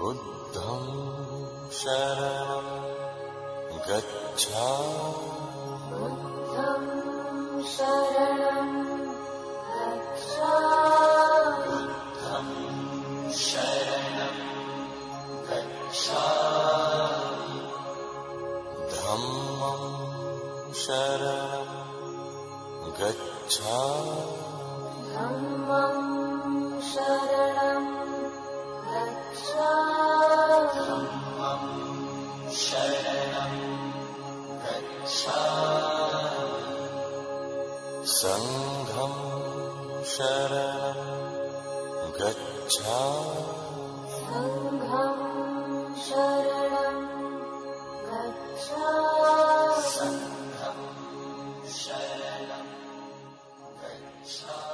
बुद्धं शरणं गच्छामि। बुद्धं शरणं गच्छामि। बुद्धं शरणं गच्छामि। धम्मं शरणं गच्छामि। धम्मं शरणं सङ्घं शरणं गच्छामि सङ्घं शरणं गच्छामि सङ्घं शरणं गच्छामि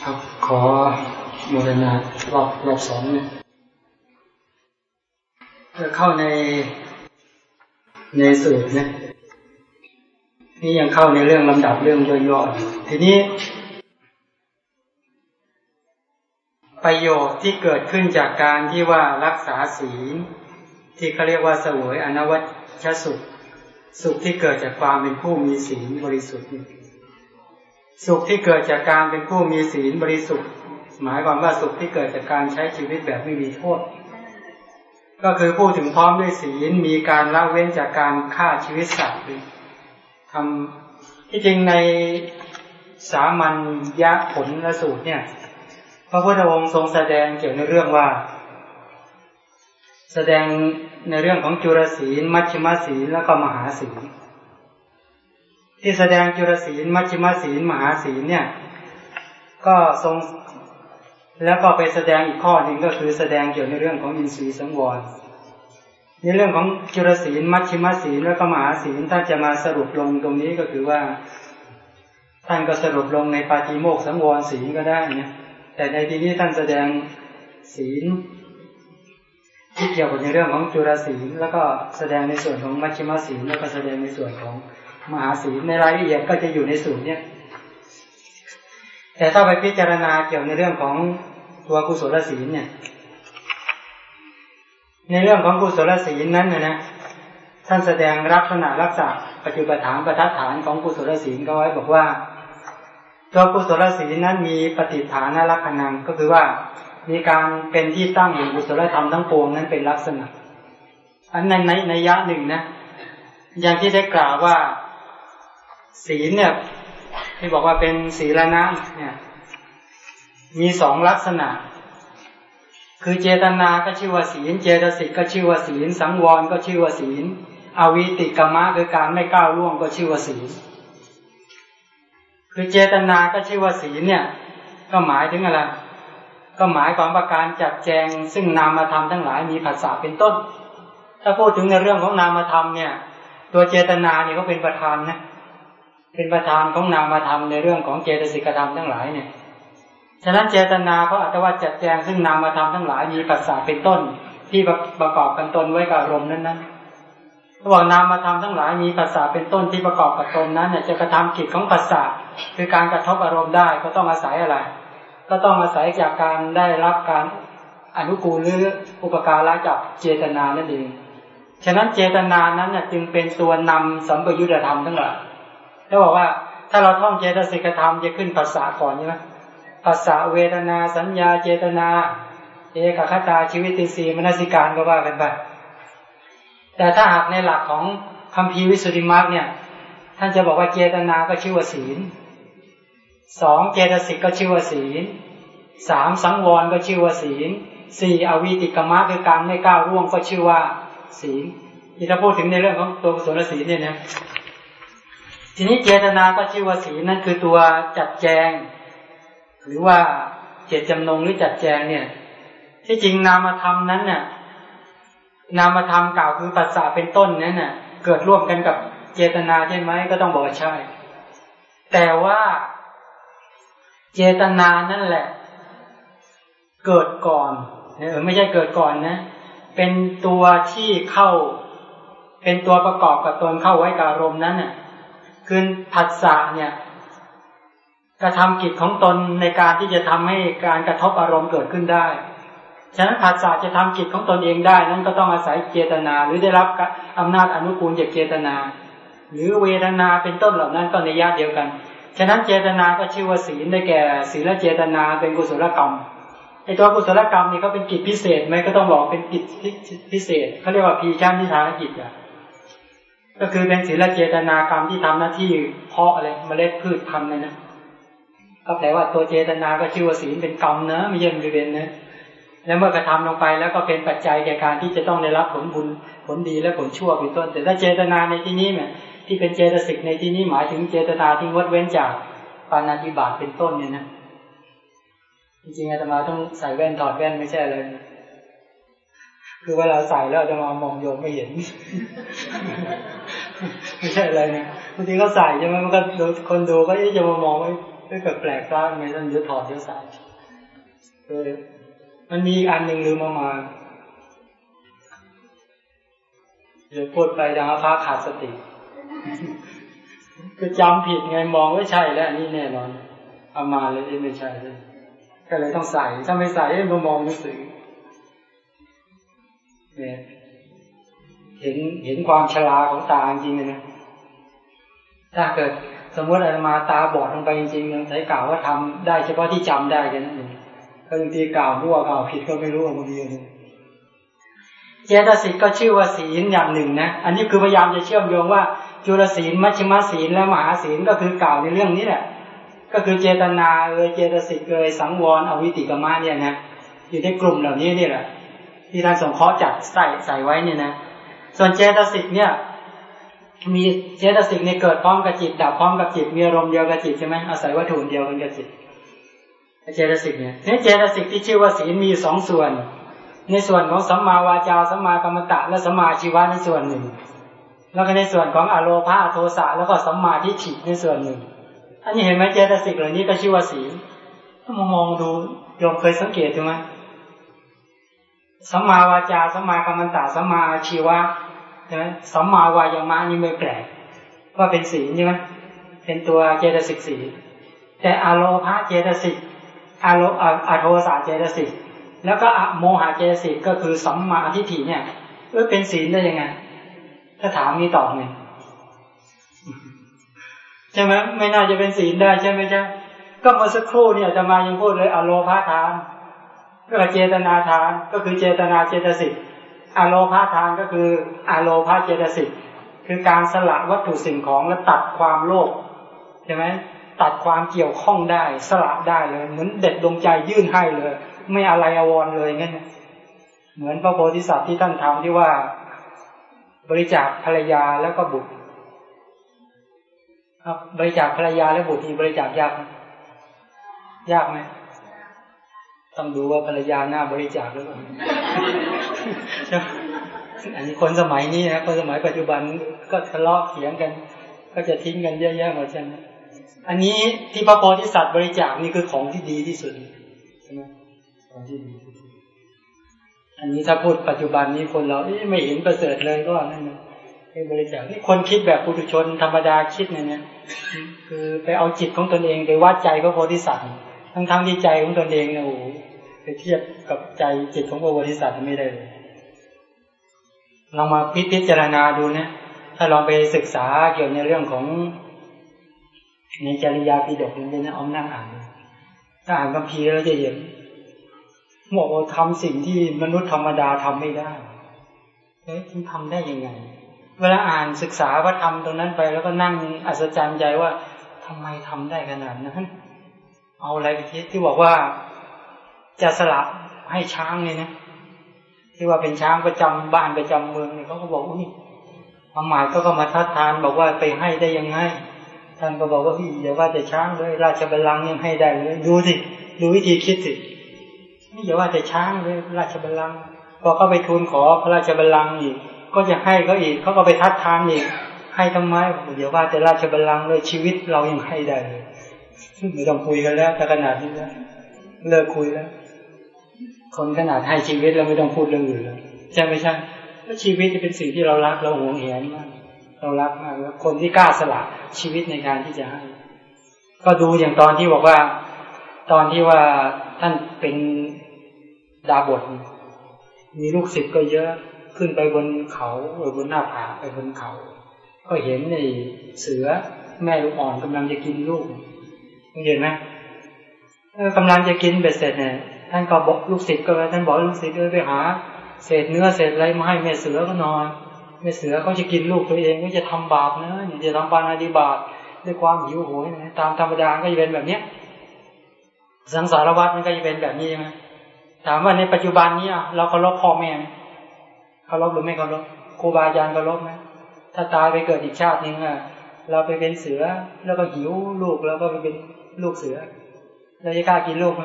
ครับขอโมรณารอบรอบสองเนี่ยจะ เข้าในในสูตรนะนี่ยังเข้าในเรื่องลำดับเรื่องย่อๆอยู่ทีนี้ ประโยชน์ที่เกิดขึ้นจากการที่ว่ารักษาศีลที่เขาเรียกว่าเสวยอนวัชสุข สุขที่เกิดจากความเป็นผู้มีศีลบริสุทธิ์สุขที่เกิดจากการเป็นผู้มีศีลบริสุทธิ์ หมายความว่าสุขที่เกิดจากการใช้ชีวิตแบบไม่มีโทษ ก็คือผู้ถึงพร้อมด้วยศีลมีการละเว้นจากการฆ่าชีวิตสัตว์ทำที่จริงในสามัญญาผลละสูตรเนี่ย พระพุทธองค์ทรงแสดงเกี่ยวในเรื่องว่า แสดงในเรื่องของจุลศีล มัชฌิมศีลแล้วก็มหาศีลที่แสดงจุลศีล มัชฌิมศีล มหาศีลเนี่ย ก็ทรง แล้วก็ไปแสดงอีกข้อหนึ่งก็คือแสดงเกี่ยวในเรื่องของอินทรีย์สังวร ในเรื่องของจุลศีลมัชฌิมศีลแล้วก็มหาศีลถ้าจะมาสรุปลงตรงนี้ก็คือว่า ท่านก็สรุปลงในปาฏิโมกสังวรศีลก็ได้เนี่ยแต่ในที่นี้ท่านแสดงศีล ที่เกี่ยวกับในเรื่องของจุลศีล แล้วก็แสดงในส่วนของมัชฌิมศีลแล้วก็แสดงในส่วนของมหาศีลในรายละเอียดก็จะอยู่ในสูตรเนี่ย แต่ถ้าไปพิจารณาเกี่ยวในเรื่องของตัวกุศลศีลเนี่ย ในเรื่องของกุศลศีลนั้นนะนะท่านแสดงลักษณะรักษาปัจจุบันฐานประทัดฐานของกุศลศีลก็ไว้บอกว่า ตัวกุศลศีลนั้นมีปฏิฐานลักษณะก็คือว่ามีการเป็นที่ตั้งแห่งกุศลธรรมทั้งปวงนั้นเป็นลักษณะ อันในในในยะหนึ่งนะ อย่างที่ได้กล่าวว่า ศีลเนี่ย ที่บอกว่าเป็นศีลนะเนี่ย มีสองลักษณะ คือเจตนาก็ชื่อว่าศีล เจตสิกก็ชื่อว่าศีล สังวรก็ชื่อว่าศีล อวิติกรรมะคือการไม่ก้าวล่วงก็ชื่อว่าศีล คือเจตนาก็ชื่อว่าศีลเนี่ย ก็หมายถึงอะไร ก็หมายความว่าการจัดแจง ซึ่งนามธรรมทั้งหลายมีภาษาเป็นต้น ถ้าพูดถึงในเรื่องของนามธรรมเนี่ย ตัวเจตนาเนี่ยก็เป็นประธานนะเเป็นประธานของนามธรรมในเรื่องของเจตสิกธรรมทั้งหลายเนี่ย ฉะนั้นเจตนาเพราะอัตว่าจัดแจงซึ่งนามธรรมทั้งหลายมีภาษาเป็นต้น ที่ประกอบกันตนไว้กับอารมณ์นั้นนั้นเขาบอกนามธรรมทั้งหลายมีภาษาเป็นต้นที่ประกอบกับตนนั้นเนี่ยจะกระทำกิจของภาษาคือการกระทบอารมณ์ได้ก็ต้องอาศัยอะไร ก็ต้องอาศัยจากการได้รับการอนุกูลหรืออุปการะจากเจตนานั่นเองฉะนั้นเจตนานั้นน่ยจึงเป็นตัวนำสัมปยุตธรรมทั้งหลาย เขาบอกว่าถ้าเราท่องเจตสิกธรรมจะขึ้นภาษาก่อนใช่ไหมภาษาเวทนาสัญญาเจตนาเอกคตาชีวิตินสีมนสิการก็ว่ากันไปแต่ถ้าหากในหลักของคำพีวิสุทธิมรรคเนี่ย ท่านจะบอกว่าเจตนาก็ชื่อว่าศีลสองเจตสิกก็ชื่อว่าศีลสามสังวรก็ชื่อว่าศีลสี่อวิติกรรมะคือการไม่ก้าวร่วงก็ชื่อว่าศีลที่ถ้าพูดถึงในเรื่องของตัวกุศลศีลเนี่ยนะ ทีนี้เจตนาก็ชื่อว่าศีลนั่นคือตัวจัดแจง หรือว่าเจตจำนงหรือจัดแจงเนี่ย ที่จริงนามธรรมนั้นเนี่ยนามธรรมกล่าวคือปัสสะเป็นต้นนั้นน่ะ เกิดร่วมกันกับเจตนาใช่ไหมก็ต้องบอกว่าใช่ แต่ว่าเจตนานั่นแหละ เกิดก่อนเออไม่ใช่เกิดก่อนนะ เป็นตัวที่เข้า เป็นตัวประกอบกับตนเข้าไว้กับอารมณ์นั้นน่ะ คือผัสสะเนี่ยกระทำกิจของตนในการที่จะทำให้การกระทบอารมณ์เกิดขึ้นได้ ฉะนั้นผัสสะจะทำกิจของตนเองได้ นั้นก็ต้องอาศัยเจตนา หรือได้รับอำนาจอนุกูลจากเจตนา หรือเวทนาเป็นต้นเหล่านั้นก็ในญาติเดียวกัน ฉะนั้นเจตนาก็ชื่อว่าศีลได้แก่ศีลเจตนาเป็นกุศลกรรมไอตัวกุศลกรรมนี่ก็เป็นกิจพิเศษไหมก็ต้องบอกเป็นกิจพิเศษเขาเรียกว่าพีชั่นที่ทานกิจอะ ก็คือเป็นศีลเจตนากรรมที่ทำหน้าที่เพาะอะไรเมล็ดพืชพันธุ์เลยนะก็แปลว่าตัวเจตนาก็ชื่อว่าศีลเป็นกรรมเนะไม่ใช่บริเวณนะแล้วเมื่อกระทำลงไปแล้วก็เป็นปัจจัยแก่การที่จะต้องได้รับผลบุญผลดีและผลชั่วเป็นต้น แต่ถ้าเจตนาในที่นี้เนี่ยที่เป็นเจตสิกในที่นี้หมายถึงเจตนาที่งดเว้นจากปานาติบาตเป็นต้นเนี่ยนะจริงๆอาตมาต้องใส่แว่นถอดแว่นไม่ใช่เลย คือเวลาใส่แล้วจะมามองโยมไม่เห็น ไม่ใช่อะไรนะบางทีก็ใส่ใช่ไหมมันก็คนดูก็จะมามองว่าไม่แปลกตาไงต้องยึดถอดยึดใส่เออมันมีอันหนึ่งลืมมามาเดี๋ยวพูดไปดังฟ้าขาดสติคือจำผิดไงมองว่าใช่แล้วนนี้แน่นอนเอามาเลยไม่ใช่เลยก็เลยต้องใส่ถ้าไม่ใส่มามองหนังสือ เนี่ยเห็นเห็นความชราของตาจริงนะ ถ้าเกิดสมมติอาตมาตาบอดลงไปจริงๆยังใช้กล่าวว่าทำได้เฉพาะที่จำได้กันนั่นเองบางทีกล่าวรั่วกล่าวผิดก็ไม่รู้บางทีเจตสิกก็ชื่อว่าศีลอย่างหนึ่งนะ อันนี้คือพยายามจะเชื่อมโยงว่า จุลศีลมัชฌิมศีลและมหาศีลก็คือกล่าวในเรื่องนี้แหละ ก็คือเจตนาเอยเจตสิกเอยสังวรอวีติกกมะเนี่ยนะอยู่ในกลุ่มเหล่านี้นี่แหละ ที่ท่านสงเคราะห์จัดใส่ใส่ไว้เนี่ยนะ ส่วนเจตสิกเนี่ย มีเจตสิกเนี่ยเกิดพร้อมกับจิต ดับพร้อมกับจิต มีอารมณ์เดียวกับจิตใช่ไหมอาศัยวัตถุเดียวกันกับจิตเจตสิกเนี่ยเจตสิกที่ชื่อว่าศีลมีสองส่วน ในส่วนของสัมมาวาจาสัมมากัมมันตะ และสัมมาอาชีวะในส่วนหนึ่ง แล้วก็ในส่วนของอโลภาโทสะแล้วก็สัมมาทิฏฐิในส่วนหนึ่ง อันนี้เห็นไหมเจตสิกเหล่านี้ก็ชื่อว่าศีลถ้ามองดูโยมเคยสังเกตดูไหม สัมมาวาจาสัมมากรรมตะสัมมาชีวะใช่ไหมสัมมาวายามะนี่ไม่แปลกว่าเป็นศีลใช่ไหมเป็นตัวเจตสิกศีลแต่อโลภาเจตสิกอโลอโทสาเจตสิกแล้วก็อโมหะเจตสิกก็คือสัมมาทิฏฐิเนี่ยเออเป็นศีลได้ยังไง ถ้าถามนี้ตอบไงใช่ไหมไม่น่าจะเป็นศีลได้ใช่ไหมจ๊ะก็เมื่อสักครู่เนี่ยจะมายังพูดเลยอโลภาทาน ก็เจตนาทานก็คือเจตนาเจตสิกอโลภาทานก็คืออโลภาเจตสิกคือการสละวัตถุสิ่งของและตัดความโลภใช่ไหมตัดความเกี่ยวข้องได้สละได้เลย เหมือนเด็ดดวงใจยื่นให้เลย ไม่อะไรอววรเลยงั้นเหมือนพระโพธิสัตว์ที่ท่านทำที่ว่าบริจาคภรรยาแล้วก็บุตรครับบริจาคภรรยาและบุตรที่บริจาคยากไหมยากไหม ต้องดูว่าภรรยาหน้าบริจาคหรือเปล่าอันนี้คนสมัยนี้นะคนสมัยปัจจุบันก็ทะเลาะเถียงกัน ก็จะทิ้งกันเยอะแยะหมดใช่ไหมอันนี้ที่พระโพธิสัตว์บริจาคนี่คือของที่ดีที่สุดใช่ไหมของที่ดีอันนี้ถ้าพูดปัจจุบันนี้คนเราไม่เห็นประเสริฐเลยก็นั่นนะให้บริจาคนี่คนคิดแบบปุถุชนธรรมดาคิดเนี่ยคือไปเอาจิตของตนเองไปวัดใจพระโพธิสัตว์ทั้งทั้งที่ใจของตนเองเนี่ยโอ้ ไปเทียบกับใจจิตของพระโพธิสัตว์ไม่ได้เลยลองมาพิพจารณาดูนะ ถ้าลองไปศึกษาเกี่ยวในเรื่องของในจริยาปิฎกนี่นะเอานั่งอ่านถ้าอ่านคัมภีร์เราจะเห็นบอกว่าทำสิ่งที่มนุษย์ธรรมดาทำไม่ได้เอ๊ะทำได้ยังไง เวลาอ่านศึกษาว่าทำตรงนั้นไป แล้วก็นั่งอัศจรรย์ใจว่าทำไมทำได้ขนาดนั้น เอาอะไรไปคิดที่บอกว่า จะสละให้ช้างเนี่ยนะที่ว่าเป็นช้างประจำบ้านประจำเมืองเนี่ยเขาก็บอกอุ้ยความหาก็ก็มาทัดทานบอกว่าไปให้ได้ยังไงท่านก็บอกว่าพี่อย่าว่าแต่ช้างเลย ราชบัลลังก์ยังให้ได้เลยดูสิดูวิธีคิดสินี่อย่าว่าแต่ช้างเลยราชบัลลังก์พอเขาไปทูลขอพระราชบัลลังก์อีก ก็จะให้เขาอีกเขาก็ไปทัดทานอีก ให้ทำไมอย่าว่าแต่ราชบัลลังก์เลยชีวิตเรายังให้ได้เลยไม่ต้องคุยกันแล้วแต่ขนาดนี้แล้วเลิกคุยแล้ว คนขนาดให้ชีวิตเราไม่ต้องพูดเรื่องอื่นแล้วใช่ไม่ใช่เพราะชีวิตจะเป็นสิ่งที่เรารักเราหวงแหนมากเรารักมากแล้วคนที่กล้าสละชีวิตในการที่จะให้ ก็ดูอย่างตอนที่บอกว่า ตอนที่ว่าท่านเป็นดาบทมีลูกศิษย์ก็เยอะขึ้นไปบนเขาหรือบนหน้าผาไปบนเขา ก็เห็นในเสือแม่ลูกอ่อนกำลังจะกินลูกเห็นไหมกำลังจะกินเบ็ดเสร็จเนี่ย ท่านก็บอกลูกศิษย์ก็ท่านบอกลูกศิษย์เออไปหา เศษเนื้อเศษอะไรมาให้แม่เสือก็นอนแม่เสือเขาจะกินลูกตัวเองก็จะทำบาปนะอย่าจะทำปานาดิบาตด้วยความหิวโหยนะตามธรรมดาก็จะเป็นแบบเนี้ยสังสารวัฏมันก็จะเป็นแบบนี้ใช่ไหมถามว่าในปัจจุบันนี้เราเคารพพ่อแม่ไหมเคารพหรือไม่เคารพครูบาอาจารย์เคารพไหมถ้าตายไปเกิดอีกชาติหนึ่งอะเราไปเป็นเสือแล้วก็หิวลูกแล้วก็ไปเป็นลูกเสือเราจะกล้ากินลูกไหม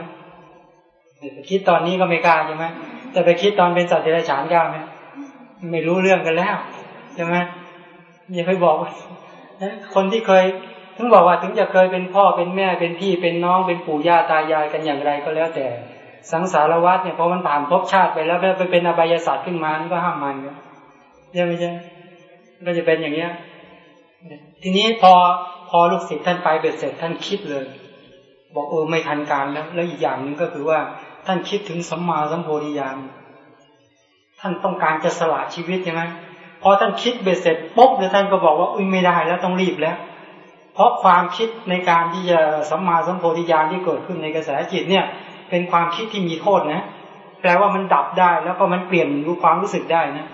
คิดตอนนี้ก็ไม่กล้าใช่ไหมแต่ไปคิดตอนเป็นสัตว์เดรัจฉานกล้าไหมไม่รู้เรื่องกันแล้วใช่ไหมอย่าไปบอกคนที่เคยถึงบอกว่าถึงจะเคยเป็นพ่อเป็นแม่เป็นพี่เป็นน้องเป็นปู่ย่าตายายกันอย่างไรก็แล้วแต่สังสารวัฏเนี่ยพอมันผ่านภพชาติไปแล้วไปเป็นอบายศาสตร์ขึ้นมานก็ห้ามมันใช่ไหมใช่ก็จะเป็นอย่างเนี้ยทีนี้พอพอลูกศิษย์ท่านไปเบ็ดเสร็จท่านคิดเลย บอกเออไม่ทันการแล้ว แล้วอีกอย่างหนึ่งก็คือว่า ท่านคิดถึงสัมมาสัมโพธิญาณท่านต้องการจะสละชีวิตใช่ไหมพอท่านคิดเบ็ดเสร็จปุ๊บแล้วท่านก็บอกว่าอุ้ยไม่ได้แล้วต้องรีบแล้ว เพราะความคิดในการที่จะสัมมาสัมโพธิญาณที่เกิดขึ้นในกระแสจิตเนี่ย เป็นความคิดที่มีโทษนะ แปลว่ามันดับได้แล้วก็มันเปลี่ยนรู้ความรู้สึกได้นะ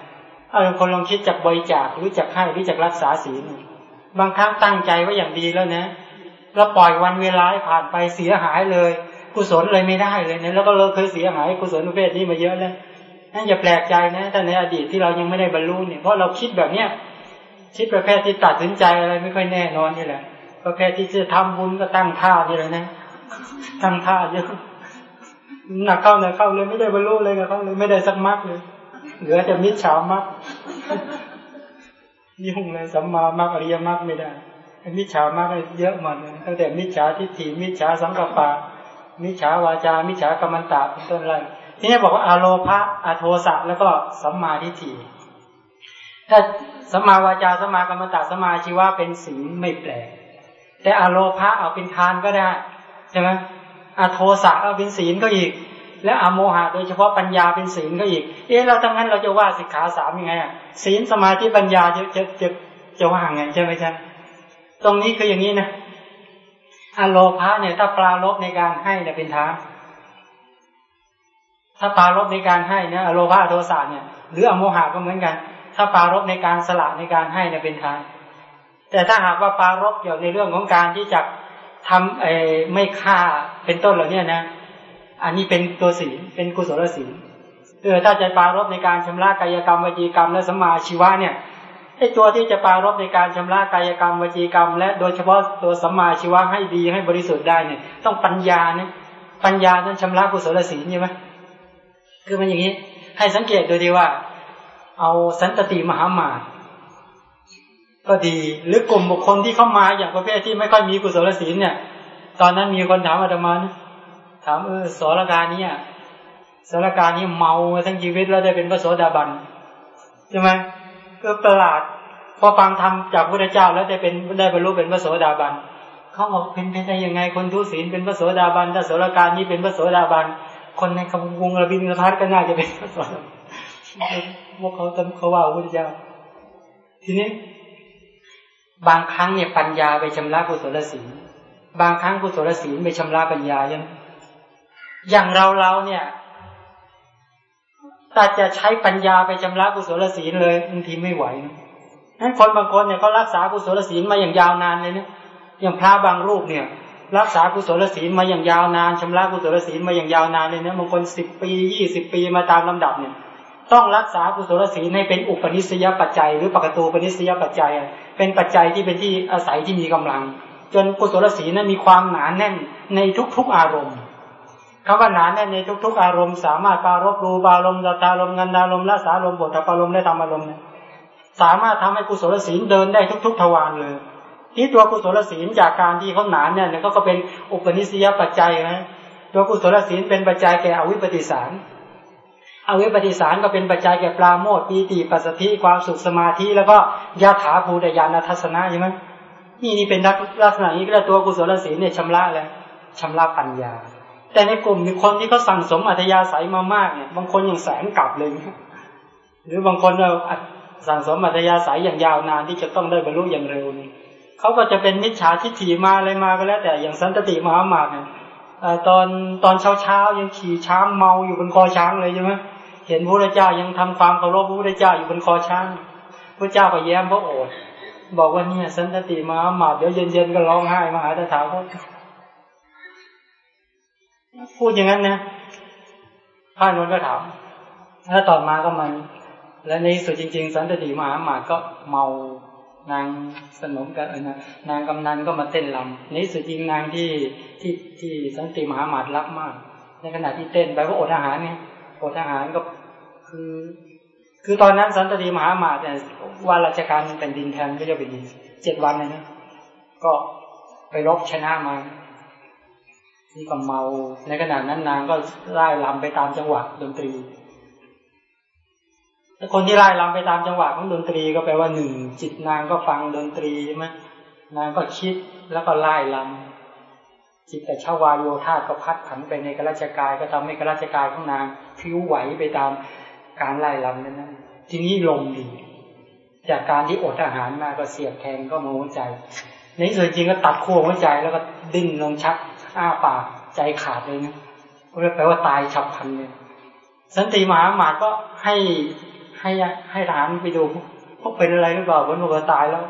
เอาคนลองคิดจากบริจาคหรือจากให้หรือจากรักษาศีลบางครั้งตั้งใจว่าอย่างดีแล้วนะแล้วปล่อยวันเวลาผ่านไปเสียหายเลย กุศลเลยไม่ได้เลยนะแล้วก็เราเคยเสียหายกุศลประเภทนี้มาเยอะแล้วนั่นอย่าแปลกใจนะแต่ในอดีตที่เรายังไม่ได้บรรลุเนี่ยเพราะเราคิดแบบเนี้ยคิดประเภทที่ตัดสินใจอะไรไม่ค่อยแน่นอนนี่แหละประเภทที่จะทำบุญก็ตั้งท่านี่เลยนะตั้งท่าเยอะหนักเข้าหนักเข้าเลยไม่ได้บรรลุเลยกับเขาเลยไม่ได้สักมรรคเลยเหลือแต่มิจฉามรรคยุ่งเลยสัมมามรรคอริยมรรคไม่ได้มิจฉามรรคเยอะหมดเลยตั้งแต่มิจฉาทิฏฐิมิจฉาสังกปะ มิจฉาวาจา มิจฉากรรมตาเป็นต้นไรทีนี้บอกว่าอโลภะอโทสะแล้วก็สัมมาทิฏฐิถ้าสัมมาวาจาสัมมากรรมตาสัมมาชีวะเป็นศีลไม่แปลก แต่อโลภะเอาเป็นทานก็ได้ใช่ไหมอโทสะเอาเป็นศีลก็อีก และอโมหะโดยเฉพาะปัญญาเป็นศีลก็อีก เอ๊ะเราทั้งนั้นเราจะว่าสิกขาสามยังไงอะศีลสมาธิปัญญาจะจะจะจะว่าไงใช่ไหมใช่ตรงนี้คืออย่างนี้นะ อโลภะเนี่ย ถ้าปลาลบในการให้เนี่ยเป็นทานถ้าปลารบในการให้เนี่ยอโลภาโทสะเนี่ย หรืออโมหะก็เหมือนกัน ถ้าปลารบในการสละในการให้เนี่ยเป็นทานแต่ถ้าหากว่าปลารบเกี่ยวในเรื่องของการที่จะทำไอ้ไม่ฆ่าเป็นต้นเหล่านี้นะอันนี้เป็นตัวศีลเป็นกุศลศีลเออถ้าจะปารบในการชำระกายกรรมวจีกรรมและสมาชีวะเนี่ย ไอ้ตัวที่จะปารบในการชำระกายกรรมวจีกรรม และโดยเฉพาะตัวสัมมาชีวะให้ดีให้บริสุทธิ์ได้เนี่ยต้องปัญญาเนี่ยปัญญานั้นชำระกุศลศีลใช่ไหมคือมันอย่างนี้ ให้สังเกตดูดีว่า เอาสันตติมหามาตก็ดี หรือกลุ่มบุคคลที่เข้ามาอย่างประเภทที่ไม่ค่อยมีกุศลศีลเนี่ย ตอนนั้นมีคนถามอาตมานะถามเออสรการนี้สรการนี้เมาทั้งชีวิตแล้วได้เป็นพระโสดาบันใช่ไหม ก็ประหลาดพอฟังธรรมจากพระเจ้าแล้วได้เป็นได้บรรลุเป็นพระโสดาบันเขาบอกเป็นไปได้ยังไงคนทุศีลเป็นพระโสดาบันถ้าโสรการนี้เป็นพระโสดาบันคนในคำวงระบินกระพัดก็น่าจะเป็นพระโสดาพวกเขาจำเขาว่าพระเจ้า ทีนี้ บางครั้งเนี่ยปัญญาไปชำระกุศลศีลบางครั้งกุศลศีลไปชำระปัญญายังอย่างเราเราเนี่ย ถ้าจะใช้ปัญญาไปชำระกุศลศีลเลยบางทีไม่ไหวนั้นคนบางคนเนี่ยเขารักษากุศลศีลมาอย่างยาวนานเลยเนี่ยอย่างพระบางรูปเนี่ย รักษากุศลศีลมาอย่างยาวนานชำระกุศลศีลมาอย่างยาวนานเลยเนี่ยบางคนสิบปียี่สิบปีมาตามลำดับเนี่ย ต้องรักษากุศลศีลให้เป็นอุปนิสัยปัจจัย หรือปกตูปนิสัยปัจจัย เป็นปัจจัยที่เป็นที่อาศัยที่มีกำลัง จนกุศลศีลนั้นมีความหนาแน่นในทุกๆอารมณ์ คำว่าหนาแน่นในทุก ๆ อารมณ์สามารถปารบรูปารมณ์ตารมณ์งันดารมณ์ละสารมณ์บทปารมณ์และธรรมารมณ์สามารถทำให้กุศลศีลเดินได้ทุก ๆ ทวารเลย ที่ตัวกุศลศีลจากการที่เขาหนาเนี่ยเขาก็เป็นอุปนิสัยปัจจัยนะตัวกุศลศีลเป็นปัจจัยแก่อวิปปิสารอวิปปิสารก็เป็นปัจจัยแก่ปราโมทปีติปัสสติความสุขสมาธิแล้วก็ยาถาภูตยานทัศนะใช่ไหมนี่นี่เป็นลักษณะนี้ก็ตัวกุศลศีลเนี่ยชำระเลยชำระปัญญา แต่ในกลุ่มคนที่เขาสั่งสมอัธยาศัยมามากเนี่ยบางคนอย่างแสนกลับเลยหรือบางคนเราสั่งสมอัธยาศัยอย่างยาวนานที่จะต้องได้บรรลุอย่างเร็วนี่เขาก็จะเป็นมิจฉาทิฏฐิมาอะไรมาก็แล้ว แต่อย่างสันตติมหามาเนี่ยตอนตอนเช้าเช้ายังขี่ช้างเมาอยู่บนคอช้างเลยใช่ไหมเห็นพระเจ้ายังทำความเคารพพระเจ้าอยู่บนคอช้างพระเจ้าก็แย้มพระโอษฐ์บอกว่าเนี่ยสันตติมหามาเดี๋ยวเย็นๆก็ร้องไห้มาหาตถาคต พูดอย่างนั้นนะพระนนท์ก็ถามแล้วต่อมาก็มันและในสุดจริง ๆ สันตติมหามาก็เมานางสนมกันเออนางกำนันก็มาเต้นลำในสุดจริงนางที่ที่ที่สันติมหามาตรักมาก ในขณะที่เต้นไปก็อดอาหารเนี่ยอดอาหารก็คือ คือตอนนั้นสันตติมหามาตเนี่ยว่าราชการแผ่นดินแทนก็จะเป็นเจ็ดวันเลยนะก็ไปรบชนะมา นี่ก็เมา ในขณะนั้นนางก็ไล่ลำไปตามจังหวะดนตรีถ้าคนที่ไล่ลำไปตามจังหวะของดนตรีก็แปลว่าหนึ่งจิตนางก็ฟังดนตรีใช่ไหมนางก็คิดแล้วก็ไล่ลำจิตแต่ชาวายโยธาก็พัดผันไปในกระราชกาย ก็ทำให้กระราชกายของนางพิ้วไหวไปตามการไล่ลำนั้นนั้นทีนี้ลมดี จากการที่อดอาหารมาก็เสียบแทงก็มาหัวใจในส่วนจริงก็ตัดขั้วหัวใจแล้วก็ดิ้นลงชัก อ้าปากใจขาดเลยนะก็แปลว่าตายฉับพลันเลยสันติมหาหมาก็ให้ให้ให้ทหารไปดูพวกเป็นอะไรหรือเปล่าวันบอกว่าตายแล้ว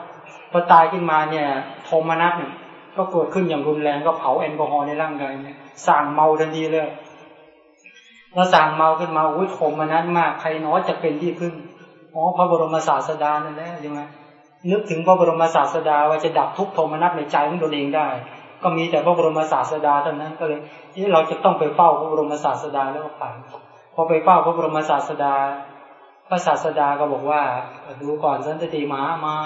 พอตายขึ้นมาเนี่ยโทมนัสเนี่ยก็เกิดขึ้นอย่างรุนแรงก็เผาแอลกอฮอล์ในร่างกายเนี่ยสั่งเมาทันทีเลยแล้วสั่งเมาขึ้นมาอุ้ยโทมนัสมากใครน้อจะเป็นที่พึ่งอ๋อพระบรมศาสดานั่นแหละใช่ไหมนึกถึงพระบรมศาสดาว่าจะดับทุกโทมนัสในใจของตนเองได้ ก็มีแต่พระบรมศาสดาเท่านั้นก็เลยที่เราจะต้องไปเฝ้าพระบรมศาสดาแล้วก็ไปพอไปเฝ้าพระบรมศาสดา พระศาสดาก็บอกว่าดูก่อนสันติมหามา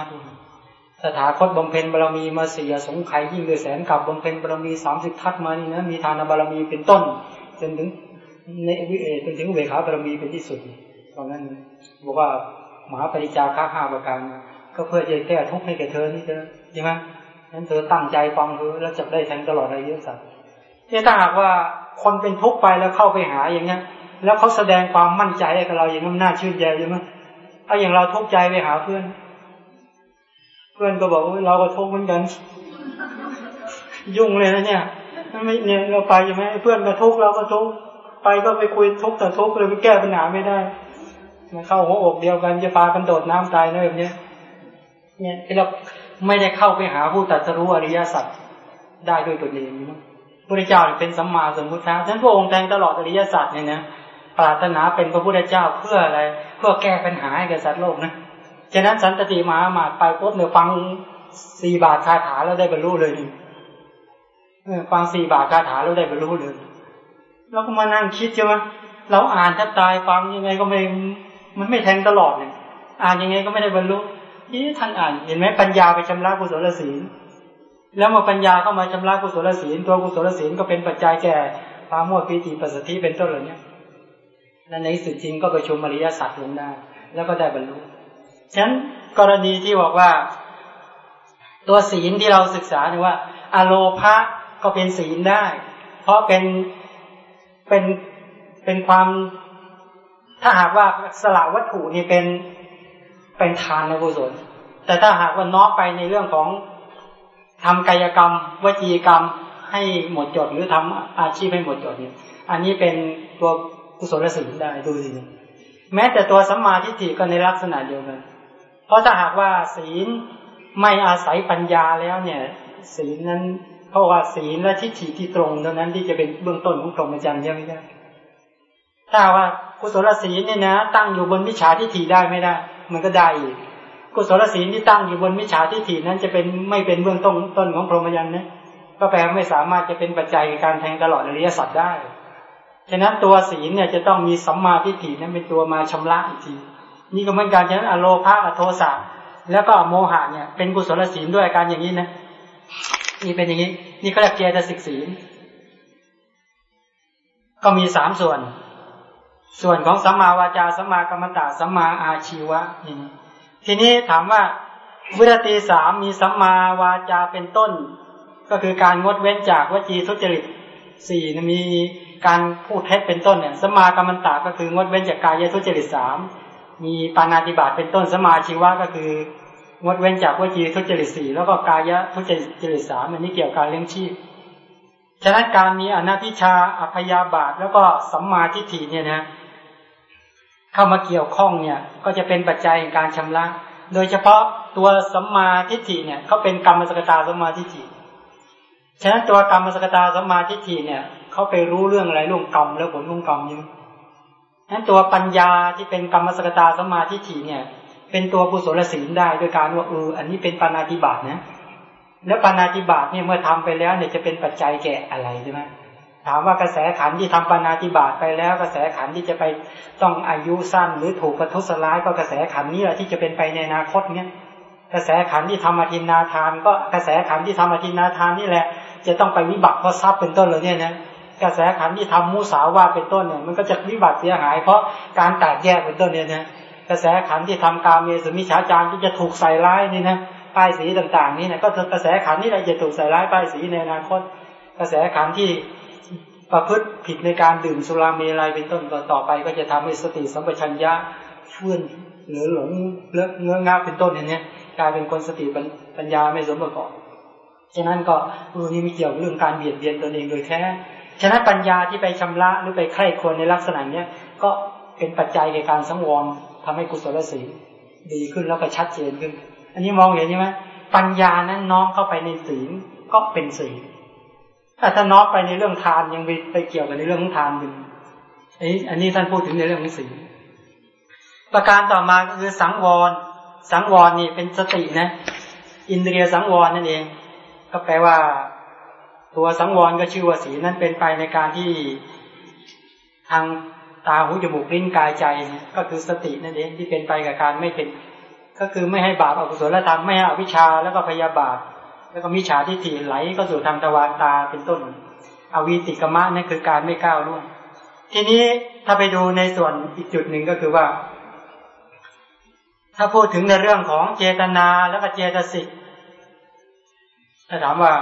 สถาคตบำเพ็ญบารมีมาเสียสงไขยิ่งด้วยแสนกับบำเพ็ญบารมีสามสิบทัศมานี่นะมีทานบารมีเป็นต้นจนถึงในวิเอจนถึงเวขาบารมีเป็นที่สุดตอนนั้นบอกว่ามหาปริจาค้าห้าประการก็เพื่อจะแก้ทุกข์ให้แก่เธอนี่เธอใช่ไหม นั้นเธอตั้งใจฟังเธอแล้วจะได้แทงตลอดอายุสัตว์เนี่ยถ้าหากว่าคนเป็นทุกข์ไปแล้วเข้าไปหาอย่างเงี้ย แล้วเขาแสดงความมั่นใจให้กับเราอย่างนั้นน่าชื่นใจใช่ไหมถ้าอย่างเราทุกข์ใจไปหาเพื่อน เพื่อนก็บอกว่าเราก็ทุกข์เหมือนกัน ยุ่งเลยนะเนี่ยไม่เนี่ยเราไปใช่ไหมเพื่อนก็ทุกข์เราก็ทุกข์ไปก็ไปคุยทุกข์แต่ทุกข์เลยไปแก้ปัญหาไม่ได้มาเข้าหัวอกเดียวกันจะพากันโดดน้ำตายนะแบบเนี้ยเนี่ยที่เรา ไม่ได้เข้าไปหาผู้ตัดสู้อริยสัจได้ด้วยตัวเองนะพระเจ้าเป็นสัมมาสัมพุทธะฉะนั้นพระองค์แทงตลอดอริยสัจเนี่ยนะปรารถนาเป็นพระพุทธเจ้าเพื่ออะไร เพื่อแก้ปัญหาให้กับสัตว์โลกนะฉะนั้นสันตติมหามาตไปปุ๊บเนี่ยฟังสี่บาทคาถาแล้วได้บรรลุเลยนี่ฟังสี่บาทคาถาแล้วได้บรรลุเลยแล้วก็มานั่งคิดใช่ไหมเราอ่านแทบตายฟังยังไงก็ไม่ มันไม่แทงตลอดเนี่ยอ่านยังไงก็ไม่ได้บรรลุ นี่ท่านอ่านเห็นไหมปัญญาไปชำระกุศลศีล แล้วมาปัญญาเข้ามาชำระกุศลศีล ตัวกุศลศีลก็เป็นปัจจัยแก่ความมั่วปีติปัสสติเป็นต้นเหล่านี้และในสุดจริงก็ประชุมอริยสัจลงได้ แล้วก็ได้บรรลุฉะนั้นกรณีที่บอกว่า ตัวศีลที่เราศึกษาเนี่ยว่า อโลภะก็เป็นศีลได้ เพราะเป็นเป็นเป็นความถ้าหากว่าสละวัตถุนี่เป็น เป็นทานในกุศลแต่ถ้าหากว่าน้อมไปในเรื่องของทำกายกรรมวจีกรรมให้หมดจดหรือทำอาชีพให้หมดจดเนี่ยอันนี้เป็นตัวกุศลศีลได้ดูสิแม้แต่ตัวสัมมาทิฏฐิก็ในลักษณะเดียวกัน เพราะถ้าหากว่าศีลไม่อาศัยปัญญาแล้วเนี่ย ศีลนั้นเพราะว่าศีลและทิฏฐิที่ตรงเท่านั้นที่จะเป็นเบื้องต้นของพรหมจรรย์ยังไม่ได้ถ้าว่ากุศลศีลเนี่ยนะ ตั้งอยู่บนมิจฉาทิฏฐิได้ไม่ได้ มันก็ได้อีกกุศลศีลที่ตั้งอยู่บนมิจฉาทิฏฐินั้นจะเป็นไม่เป็นเบื้องต้นต้นของพรหมจรรย์นะก็แปลไม่สามารถจะเป็นปัจจัยในการแทงตลอดอริยสัจได้ฉะนั้นตัวศีลเนี่ยจะต้องมีสัมมาทิฏฐินั้นเป็นตัวมาชำระอีกทีนี่ก็เหมือนกันฉะนั้นอโลภาอโทสะแล้วก็โมหะเนี่ยเป็นกุศลศีลด้วยอาการอย่างนี้นะนี่เป็นอย่างนี้ นี่ก็เรียกเจตสิกศีลก็มีสามส่วน ส่วนของสัมมาวาจาสัมมากรรมตะสัมมาอาชีวะนี่ทีนี้ถามว่าวิรตีสามมีสัมมาวาจาเป็นต้น ก็คือการงดเว้นจากวจีทุจริตสี่มีการพูดเท็จเป็นต้นเนี่ยสมากรรมันตาก็คืองดเว้นจากกายทุจริตสามมีปานาติบาตเป็นต้นสมาชีวะก็คืองดเว้นจากวจีทุจริตสี่แล้วก็กายะทุจริตสามอันนี้เกี่ยวกับการเลี้ยงชีพฉะนั้นการมีอนาพิชาอภยาบาทแล้วก็สัมมาทิฏฐิเนี่ยนะ เข้ามาเกี่ยวข้องเนี่ย ก็จะเป็นปัจจัยในการชำระ โดยเฉพาะตัวสัมมาทิฏฐิเนี่ยเขาเป็นกรรมสกตาสัมมาทิฏฐิฉะนั้นตัวกรรมสกตาสัมมาทิฏฐิเนี่ยเขาไปรู้เรื่องอะไรเรื่องกรรมแล้วผลของกรรมนี่ฉะนั้นตัวปัญญาที่เป็นกรรมสกตาสัมมาทิฏฐิเนี่ย เป็นตัวกุศลศีลได้โดยการว่าเอออันนี้เป็นปานาติบาตนะ แล้วปานาติบาตเนี่ยเมื่อทำไปแล้วเนี่ยจะเป็นปัจจัยแก่อะไรใช่ไหม ถามว่ากระแสขันที่ทำปานาติบาตไปแล้ว กระแสขันที่จะไปต้องอายุสั้น หรือถูกประทุษร้ายก็กระแสขันนี้แหละที่จะเป็นไปในอนาคตเนี่ยกระแสขันที่ทำอธินาทาน ก็กระแสขันที่ทำอธินาทานนี่แหละ จะต้องไปวิบัติเพราะทรัพย์เป็นต้นเลยเนี่ยนะกระแสขันที่ทำมุสาวาเป็นต้นเนี่ยมันก็จะวิบัติเสียหาย เพราะการแตกแยกเป็นต้นเนี่ยนะกระแสขันที่ทำกาเมสุมิชาจารที่จะถูกใส่ร้ายนี่นะป้ายสีต่างๆ นี่นะก็กระแสขันนี่แหละจะถูกใส่ร้ายป้ายสีในอนาคต กระแสขันที่ ประพฤติผิดในการดื่มสุราเมลัยเป็นต้นต่อไป ก็จะทำให้สติสัมปชัญญะเฟื่อนหรือหลงเลอกเงื้องาเป็นต้นอย่างนี้กลายเป็นคนสติปัญญาไม่สมประกอบฉะนั้นก็เออนี่มีเกี่ยวเรื่องการเบียดเบียนตนเองโดยแท้ฉะนั้นปัญญาที่ไปชำระหรือไปไข้ควรในลักษณะเนี้ยก็เป็นปัจจัยในการสังวรทำให้กุศลศีลดีขึ้นแล้วก็ชัดเจนขึ้น อันนี้มองเห็นใช่ไหมปัญญานั้นน้อมเข้าไปในศีลก็เป็นศีล ถ้าถ้าน้อมไปในเรื่องทานยังไปเกี่ยวกับในเรื่องของทานอยู่อันนี้อันนี้ท่านพูดถึงในเรื่องของศีลประการต่อมาก็คือสังวร สังวรนี่เป็นสตินะ อินเดียสังวรนั่นเอง ก็แปลว่า ตัวสังวรก็ชื่อว่าศีลนั้นเป็นไปในการที่ทางตาหูจมูกลิ้นกายใจเนี่ยก็คือสตินั่นเองที่เป็นไปกับการไม่เป็น ก็คือไม่ให้บาปอกุศลธรรมไม่ให้อวิชชาแล้วก็พยาบาท แล้วก็มิจฉาทิฏฐิไหลก็สู่ทางตะวันตาเป็นต้น อวิติกมะนั่นคือการไม่ก้าวล่วง ทีนี้ถ้าไปดูในส่วนอีกจุดหนึ่งก็คือว่า ถ้าพูดถึงในเรื่องของเจตนาแล้วก็เจตสิกถ้าถามว่า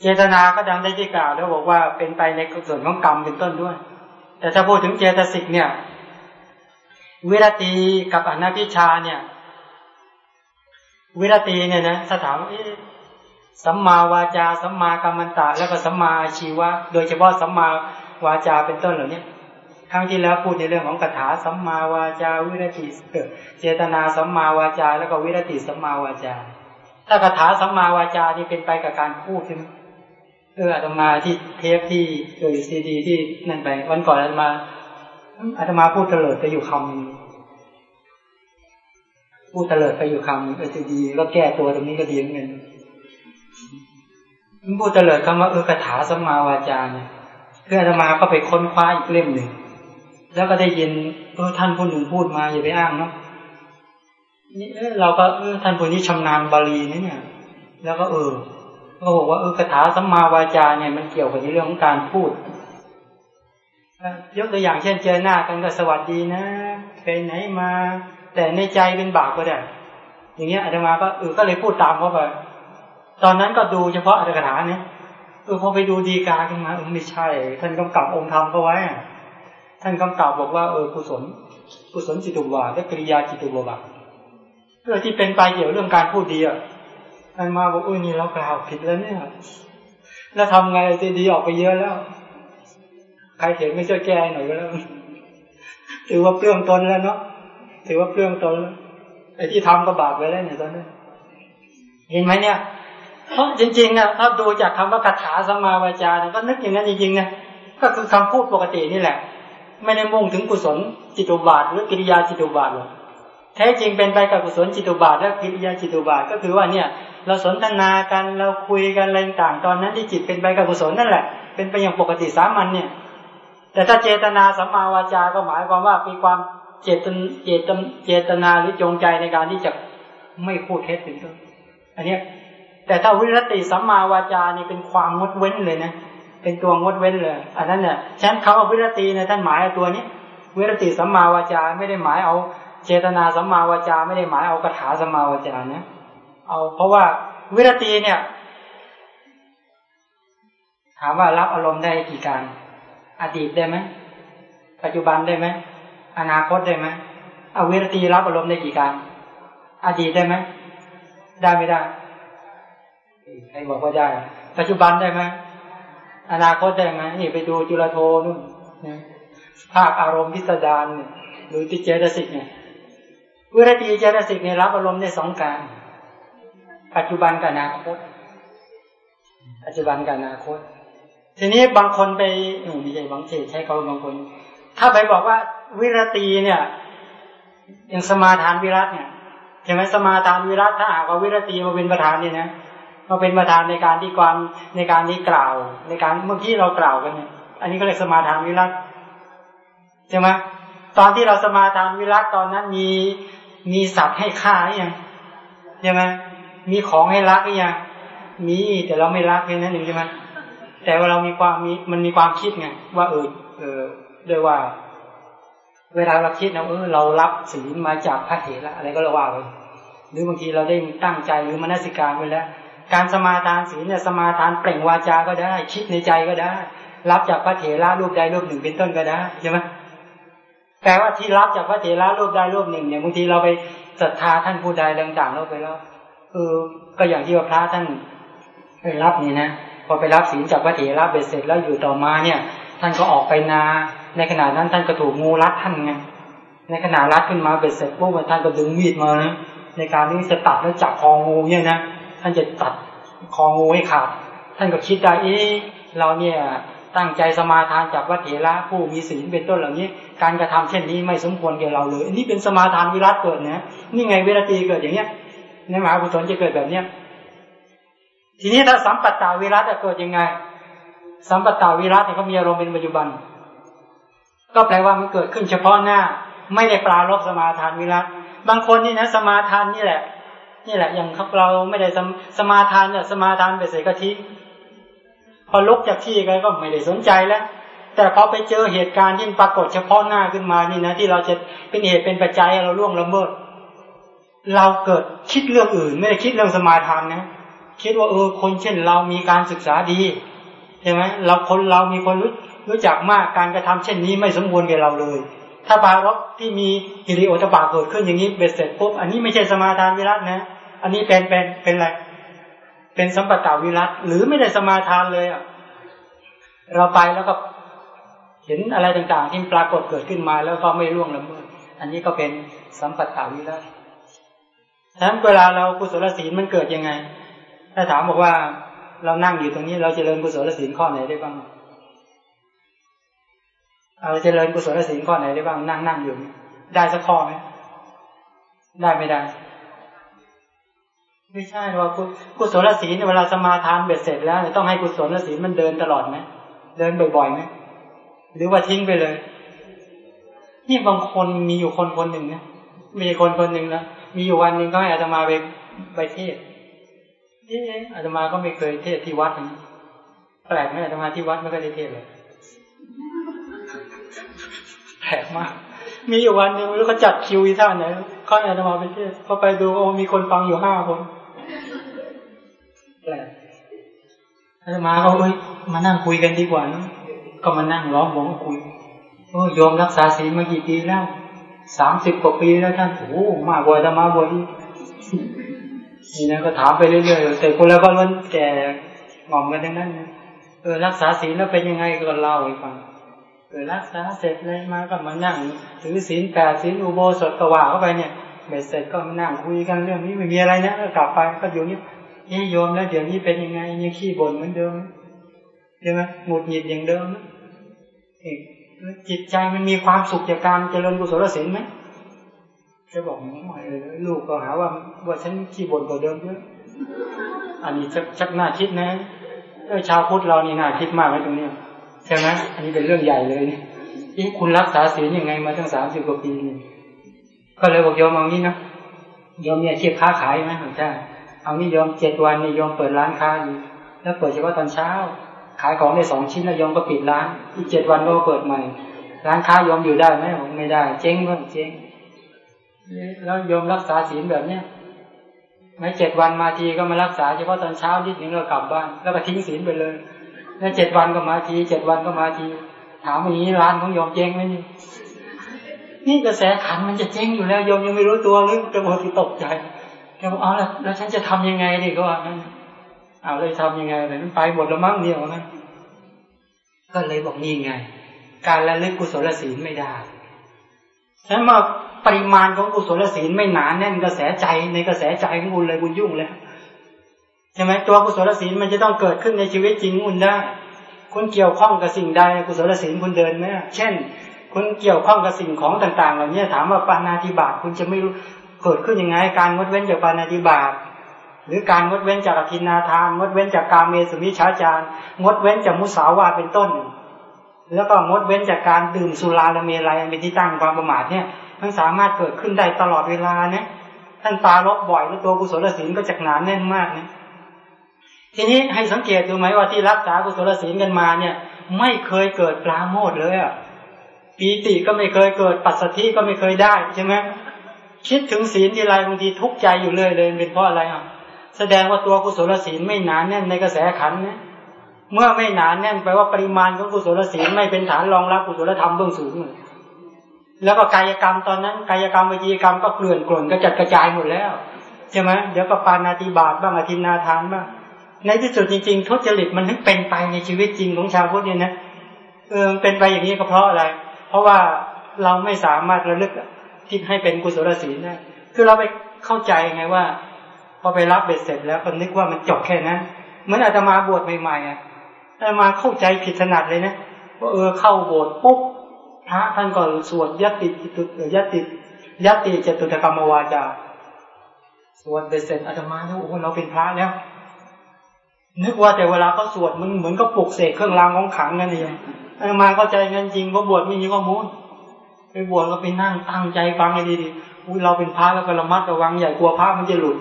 เจตนาก็ดังได้ที่กล่าวแล้วบอกว่าเป็นไปในส่วนของกรรมเป็นต้นด้วย แต่ถ้าพูดถึงเจตสิกเนี่ย วิรตีกับอนัพิชาเนี่ย วิรตีเนี่ยนะถ้าถามสัมมาวาจาสัมมากรรมันตะ แล้วก็สัมมาชีวะ โดยเฉพาะสัมมาวาจาเป็นต้นเหล่านี้ครั้งที่แล้วพูดในเรื่องของคาถาสัมมาวาจาวิรติเจตนาสัมมาวาจา แล้วก็วิรติสัมมาวาจา ถ้าคาถาสัมมาวาจานี่เป็นไปกับการพูดใช่ไหมเอออาตมาที่เทปที่เออซีดีที่นั่นไปวันก่อนอาตมาอาตมาพูดเตลิดไปอยู่คำนึง พูดเตลิดไปอยู่คำเออจะดีก็แก้ตัวตรงนี้ก็ดีเหมือนกันพูดเตลิดคำว่าเออคาถาสัมมาวาจาเนี่ยเพื่ออาตมาก็ไปค้นคว้าอีกเล่มหนึ่งแล้วก็ได้ยินเออท่านผู้หนึ่งพูดมาอย่าไปอ้างเนาะนี่เออเราก็เออท่านผู้นี้ชำนาญบาลีนี่เนี่ย แล้วก็เออก็บอกว่าเออคาถาสัมมาวาจาเนี่ยมันเกี่ยวกับในเรื่องของการพูดยกตัวอย่างเช่นเจอหน้ากันก็สวัสดีนะไปไหนมา แต่ในใจเป็นบาปก็ได้ อย่างเงี้ยอาตมาก็เออก็เลยพูดตามเขาไป ตอนนั้นก็ดูเฉพาะอัตถกถาเนี่ยเออพอไปดูดีกาขึ้นมาเออไม่ใช่ ท่านกำกับองค์ธรรมเขาไว้ ท่านกำกับบอกว่าเออกุศลกุศลจิตุวาและกิริยาจิตุวาเพื่อที่เป็นไปเกี่ยวเรื่องการพูดดีอะท่านมาบอกเออนี่เรากล่าวผิดแล้วเนี่ยแล้วทำไงจะดีออกไปเยอะแล้ว ใครเห็นไม่ช่วยแก้หน่อยก็แล้ว ถือว่าเปลื้องตนแล้วเนาะ ถือว่าเปลื้องตนไอ้ที่ทำก็บาปไปแล้วเนี่ยตอนนี้เห็นไหมเนี่ยเพราะจริงๆนะถ้าดูจากคำว่าคาถาสมาวาจาเนี่ยก็นึกอย่างนั้นจริงๆนะก็คือคำพูดปกตินี่แหละ ไม่ได้มุ่งถึงกุศลจิตุบาท หรือกิริยาจิตุบาทหรอกแท้จริงเป็นไปกับกุศลจิตุบาท และกิริยาจิตุบาทก็คือว่าเนี่ย เราสนทนากันเราคุยกันอะไรต่างตอนนั้นที่จิตเป็นไปกับกุศลนั่นแหละ เป็นไปอย่างปกติสามัญเนี่ย แต่ถ้าเจตนาสัมมาวาจาก็หมายความว่ามีความ เจตนเจตเจตนาหรือจงใจในการที่จะไม่พูดเท็จเป็นต้นอันนี้แต่ถ้าวิรติสัมมาวาจานี่เป็นความงดเว้นเลยนะเป็นตัวงดเว้นเลย อันนั้นเนี่ยฉะนั้นคำว่าวิรติเนี่ยท่านหมายตัวนี้วิรติสัมมาวาจาไม่ได้หมายเอา เจตนาสัมมาวาจาไม่ได้หมายเอาคาถาสัมมาวาจานะเอาเพราะว่าวิรตีเนี่ย ถามว่ารับอารมณ์ได้กี่การ อดีตได้ไหมปัจจุบันได้ไหม อนาคตได้ไหมเอาวิรตีรับอารมณ์ได้กี่การ อดีตได้ไหม ได้ไม่ได้ใครบอกว่าได้ ปัจจุบันได้ไหมอนาคตได้ไหมนี่ไปดูจุลโทนู่นภาคอารมณ์พิสดารเนี่ยดูที่เจตสิกเนี่ยวิรตีเจตสิกเนี่ยรับอารมณ์ได้สองการ ปัจจุบันกับอนาคต ปัจจุบันกับอนาคต ทีนี้บางคนไปหนูม่ใช่บางเฉใช้เขาบางคน ถ้าไปบอกว่า วิรตีเนี่ยอย่างสมาทานวิรัตเนี่ยใช่ไหมสมาทานวิรัตถ้าหากว่าวิรตีมาเป็นประธานนี่นะมาเป็นประธานในการที่ความในการที่กล่าว ในการเมื่อกี้เรากล่าวกันเนี่ยอันนี้ก็เรียกสมาทานวิรัตใช่ไหมตอนที่เราสมาทานวิรัตตอนนั้นมีมีสัตว์ให้ฆ่าหรือยังใช่ไหมมีของให้รักหรือยังมีแต่เราไม่รักแค่นั้นเองใช่ไหมแต่ว่าเรามีความมีมันมีความคิดไงว่าเออเออด้วยว่า เวลาเราคิดนะเออเรารับศีลมาจากพระเถระอะไรก็ราว่าไปหรือบางทีเราได้ตั้งใจหรือมนสิการไปแล้ว การสมาทานศีลเนี่ยสมาทานเปล่งวาจาก็ได้ คิดในใจก็ได้ รับจากพระเถระรูปใดรูปหนึ่งเป็นต้นก็ได้ใช่ไหมแต่ว่าที่รับจากพระเถระรูปใดรูปหนึ่งเนี่ยบางทีเราไปศรัทธาท่านผู้ใดต่างๆเราไปแล้วเออก็อย่างที่ว่าพระท่านไปรับนี่นะพอไปรับศีลจากพระเถระเบ็ดเสร็จแล้วอยู่ต่อมาเนี่ย ท่านก็ออกไปนา ในขณะนั้นท่านก็ถูกงูรัดท่านไง ในขณะรัดขึ้นมาเบ็ดเสร็จปุ๊บท่านก็ดึงมีดมานะในการที่จะตัดแล้วจับคองูเนี่ยนะท่านจะตัดคองูให้ขาดท่านก็คิดได้เอ๊เราเนี่ยตั้งใจสมาทานจากวัดเถระผู้มีศีลเป็นต้นเหล่านี้ การกระทำเช่นนี้ไม่สมควรแก่เราเลยนนี้เป็นสมาทานวิรัตเกิดนะนี่ไงเวรตีเกิดอย่างเนี้ยในมหาบุตรจะเกิดแบบเนี้ยทีนี้ถ้าสัมปัตตาวิรัตจะเกิดยังไง สัมปัตตาวิรัตเนี่ยเขามีอารมณ์เป็นปัจจุบัน ก็แปลว่ามันเกิดขึ้นเฉพาะหน้า ไม่ได้ปลารบสมาทานวิรัตบางคนนี่นะสมาทานนี่แหละ นี่แหละ อย่างเราไม่ได้สมสมาทานเนี่ยสมาทานไปเสกทิพอลุกจากที่ก็ไม่ได้สนใจแล้วแต่พอไปเจอเหตุการณ์ที่ปรากฏเฉพาะหน้าขึ้นมานี่นะที่เราจะเป็นเหตุเป็นปัจจัยเราล่วงละเมิด เราเกิดคิดเรื่องอื่น ไม่ได้คิดเรื่องสมาทานนะคิดว่าเออคนเช่นเรามีการศึกษาดีใช่ไหมเราคนเรามีคนรู้ รู้จักมากการกระทำเช่นนี้ไม่สมบูรแก่เราเลย ถ้าบารกที่มีฮิริโอตบาเกิดขึ้นอย่างนี้เบ็ดเสร็จปุ๊บอันนี้ไม่ใช่สมาทานวิรัตนะ อันนี้เป็นเป็นเป็นอะไรเป็นสัมปตาวิรัตหรือไม่ได้สมาทานเลยอะเราไปแล้วก็เห็นอะไรต่างๆ ที่ปรากฏเกิดขึ้นมาแล้วก็ไม่ร่วงละเมิดอันนี้ก็เป็นสัมปตาวิรัตฉะนั้นเวลาเรากุศลศีลมันเกิดยังไง ถ้าถามบอกว่าเรานั่งอยู่ตรงนี้เราจเจริญกุศลศีลข้อไหนได้บ้าง เราจเจริญกุศลศีลข้อไหนได้บ้างนั่งนั่งอยู่ ได้สักข้อไหมได้ไม่ได้ ไม่ใช่ว่ากุศลศีลเวลาสมาทานเบ็ดเสร็จแล้วต้องให้กุศลศีลมันเดินตลอดไหมเดินบ่อยๆไหมหรือว่าทิ้งไปเลย นี่บางคนมีอยู่คนคนหนึ่งนะมีคนคนหนึ่งนะมีอยู่วันหนึ่งก็ให้อาตมาไปไปเทศเอออาตมาก็ไม่เคยเทศที่วัดนะแปลกไหมอาตมาที่วัดไม่เคยได้เทศเลย แปลกมาก มีอยู่วันหนึ่งแล้วก็จัดคิวอีท่านไหนเขาอาตมาไปเทศพอไปดูโอ้มีคนฟังอยู่ห้าคนแปลกอาตมาก็เอ้ยมานั่งคุยกันดีกว่านะก็มานั่งร้องวงคุยโอ้ยอมรักษาศีลมากี่ปีแล้วสามสิบกว่าปีแล้วท่านโอ้มากกว่าอาตมาบวชนี่นะก็ถามไปเรื่อยๆแต่คนแล้วก็ล้วนแก่งอมกันทั้งนั้นนะเออรักษาศีลแล้วเป็นยังไงก็เล่าให้ฟัง เออรักษาเสร็จเลยมาก็มานั่งถือศีลแปดศีลอุโบสถกว่าเข้าไปเนี่ยเบ็ดเสร็จก็มานั่งคุยกันเรื่องนี้ไม่มีอะไรนะก็กลับไปก็อยู่นี่นี่โยมแล้วเดี๋ยวนี้เป็นยังไงยังขี้บ่นเหมือนเดิมใช่ไหมหงุดหงิดอย่างเดิมจิตใจมันมีความสุขจากการเจริญกุศลศีลไหมจะบอกไม่เลยลูกก็หาว่าว่าฉันขี้บ่นกว่าเดิมเยอะอันนี้ชักชักน่าคิดนะเออชาวพุทธเรานี่น่าคิดมากเลยตรงนี้ ใช่ไหมอันนี้เป็นเรื่องใหญ่เลยนี่คุณรักษาศีลยังไงมาตั้งสามสิบกว่าปีก็เลยบอกยอมเอางี้นะยอมเนี่ยเทียบค้าขายไหมใช่เอานี่ยอมเจ็ดวันนี่ยอมเปิดร้านค้าอยู่แล้วเปิดเฉพาะตอนเช้า ขายของได้สองชิ้นแล้วยอมก็ปิดร้าน อีกเจ็ดวันก็เปิดใหม่ ร้านค้ายอมอยู่ได้ไหมผมไม่ได้ เจ๊งก็เจ๊งแล้วยอมรักษาศีลแบบเนี้ยไม่เจ็ดวันมาทีก็มารักษาเฉพาะตอนเช้านิดนึงเรากลับบ้านแล้วก็ทิ้งศีลไปเลย แล้วเจ็ดวันก็มาทีเจ็ดวันก็มาที ถามอย่างนี้ร้านของโยมเจ๊งไหมนี่นี่กระแสขันมันจะเจ๊งอยู่แล้วโยมยังไม่รู้ตัวหรือกระโดดตกใจแกบอกอ๋อแล้วแล้วฉันจะทำยังไงดิก็ว่างั้นเอาเลยทำยังไงเลยมันไปหมดแล้วมั้งเนี่ยว่างั้นก็เลยบอกนี่ไง การละลึกกุศลศีลไม่ได้ฉะนั้นมาปริมาณของกุศลศีลไม่หนาแน่นกระแสใจในกระแสใจของคุณเลยคุณยุ่งเลย ใช่ไหมตัวกุศลศีลมันจะต้องเกิดขึ้นในชีวิตจริงคุณได้ คุณเกี่ยวข้องกับสิ่งใดกุศลศีลคุณเดินไหมเช่น คุณเกี่ยวข้องกับสิ่งของต่าง ๆ เหล่านี้ถามว่าปานาธิบาตคุณจะไม่รู้เกิดขึ้นยังไง การงดเว้นจากปานาธิบาตหรือการงดเว้นจากอธินาทานงดเว้นจากกาเมสุมิชาจารงดเว้นจากมุสาวาเป็นต้น แล้วก็งดเว้นจากการดื่มสุราและเมลัยเป็นที่ตั้งความประมาทเนี่ยมันสามารถเกิดขึ้นได้ตลอดเวลาเนี่ยท่านตาลบบ่อยแล้วตัวกุศลศีลก็จะหนาแน่นมากเนี่ย ทีนี้ให้สังเกตดูไหมว่าที่รักษากุศลศีลกันมาเนี่ย ไม่เคยเกิดปลาโมดเลยอะปีติก็ไม่เคยเกิดปัสสธิก็ไม่เคยได้ใช่ไหมคิดถึงศีลทีไรบางทีทุกข์ใจอยู่เลยเลยเป็นเพราะอะไรอะแสดงว่าตัวกุศลศีลไม่หนานแน่นในกระแสขันนะเมื่อไม่หนานแน่นแปลว่าปริมาณของกุศลศีลไม่เป็นฐานรองรับกุศลธรรมเบื้องสูงเลยแล้วก็กายกรรมตอนนั้น กายกรรมวิจีกรรมก็เกลื่อนกล่นกระจัดกระจายหมดแล้ว ใช่ไหมเดี๋ยวก็ปานาติบาตบ้างอธินาทานบ้าง ในที่สุดจริง ๆ ทุจริตมันถึงเป็นไปในชีวิตจริงของชาวพุทธเนี่ยนะเออเป็นไปอย่างนี้ก็เพราะอะไร เพราะว่าเราไม่สามารถระลึกที่ให้เป็นกุศลศีลได้คือเราไปเข้าใจไงว่า พอไปรับเบ็ดเสร็จแล้วก็นึกว่ามันจบแค่นั้นเหมือนอาตมาบวชใหม่ๆอะอาตมาเข้าใจผิดถนัดเลยนะว่าเออเข้าโบสถ์ปุ๊บพระท่านก็สวดยตติจุตยัตติยัตติจตุตกรรมวาจาสวดเบ็ดเสร็จอาตมาเนี่ยโอ้เราเป็นพระแล้ว นึกว่าแต่เวลาเขาสวดมันเหมือนก็ปลุกเสกเครื่องรางของขังนั่นเองมาเข้าใจเงินจริงเพราะบวชไม่มีข้อมูลไปบวชก็ไปนั่งตั้งใจฟังให้ดีๆอุ้ยเราเป็นพระแล้วก็ระมัดระวังใหญ่กลัวพระมันจะหลุด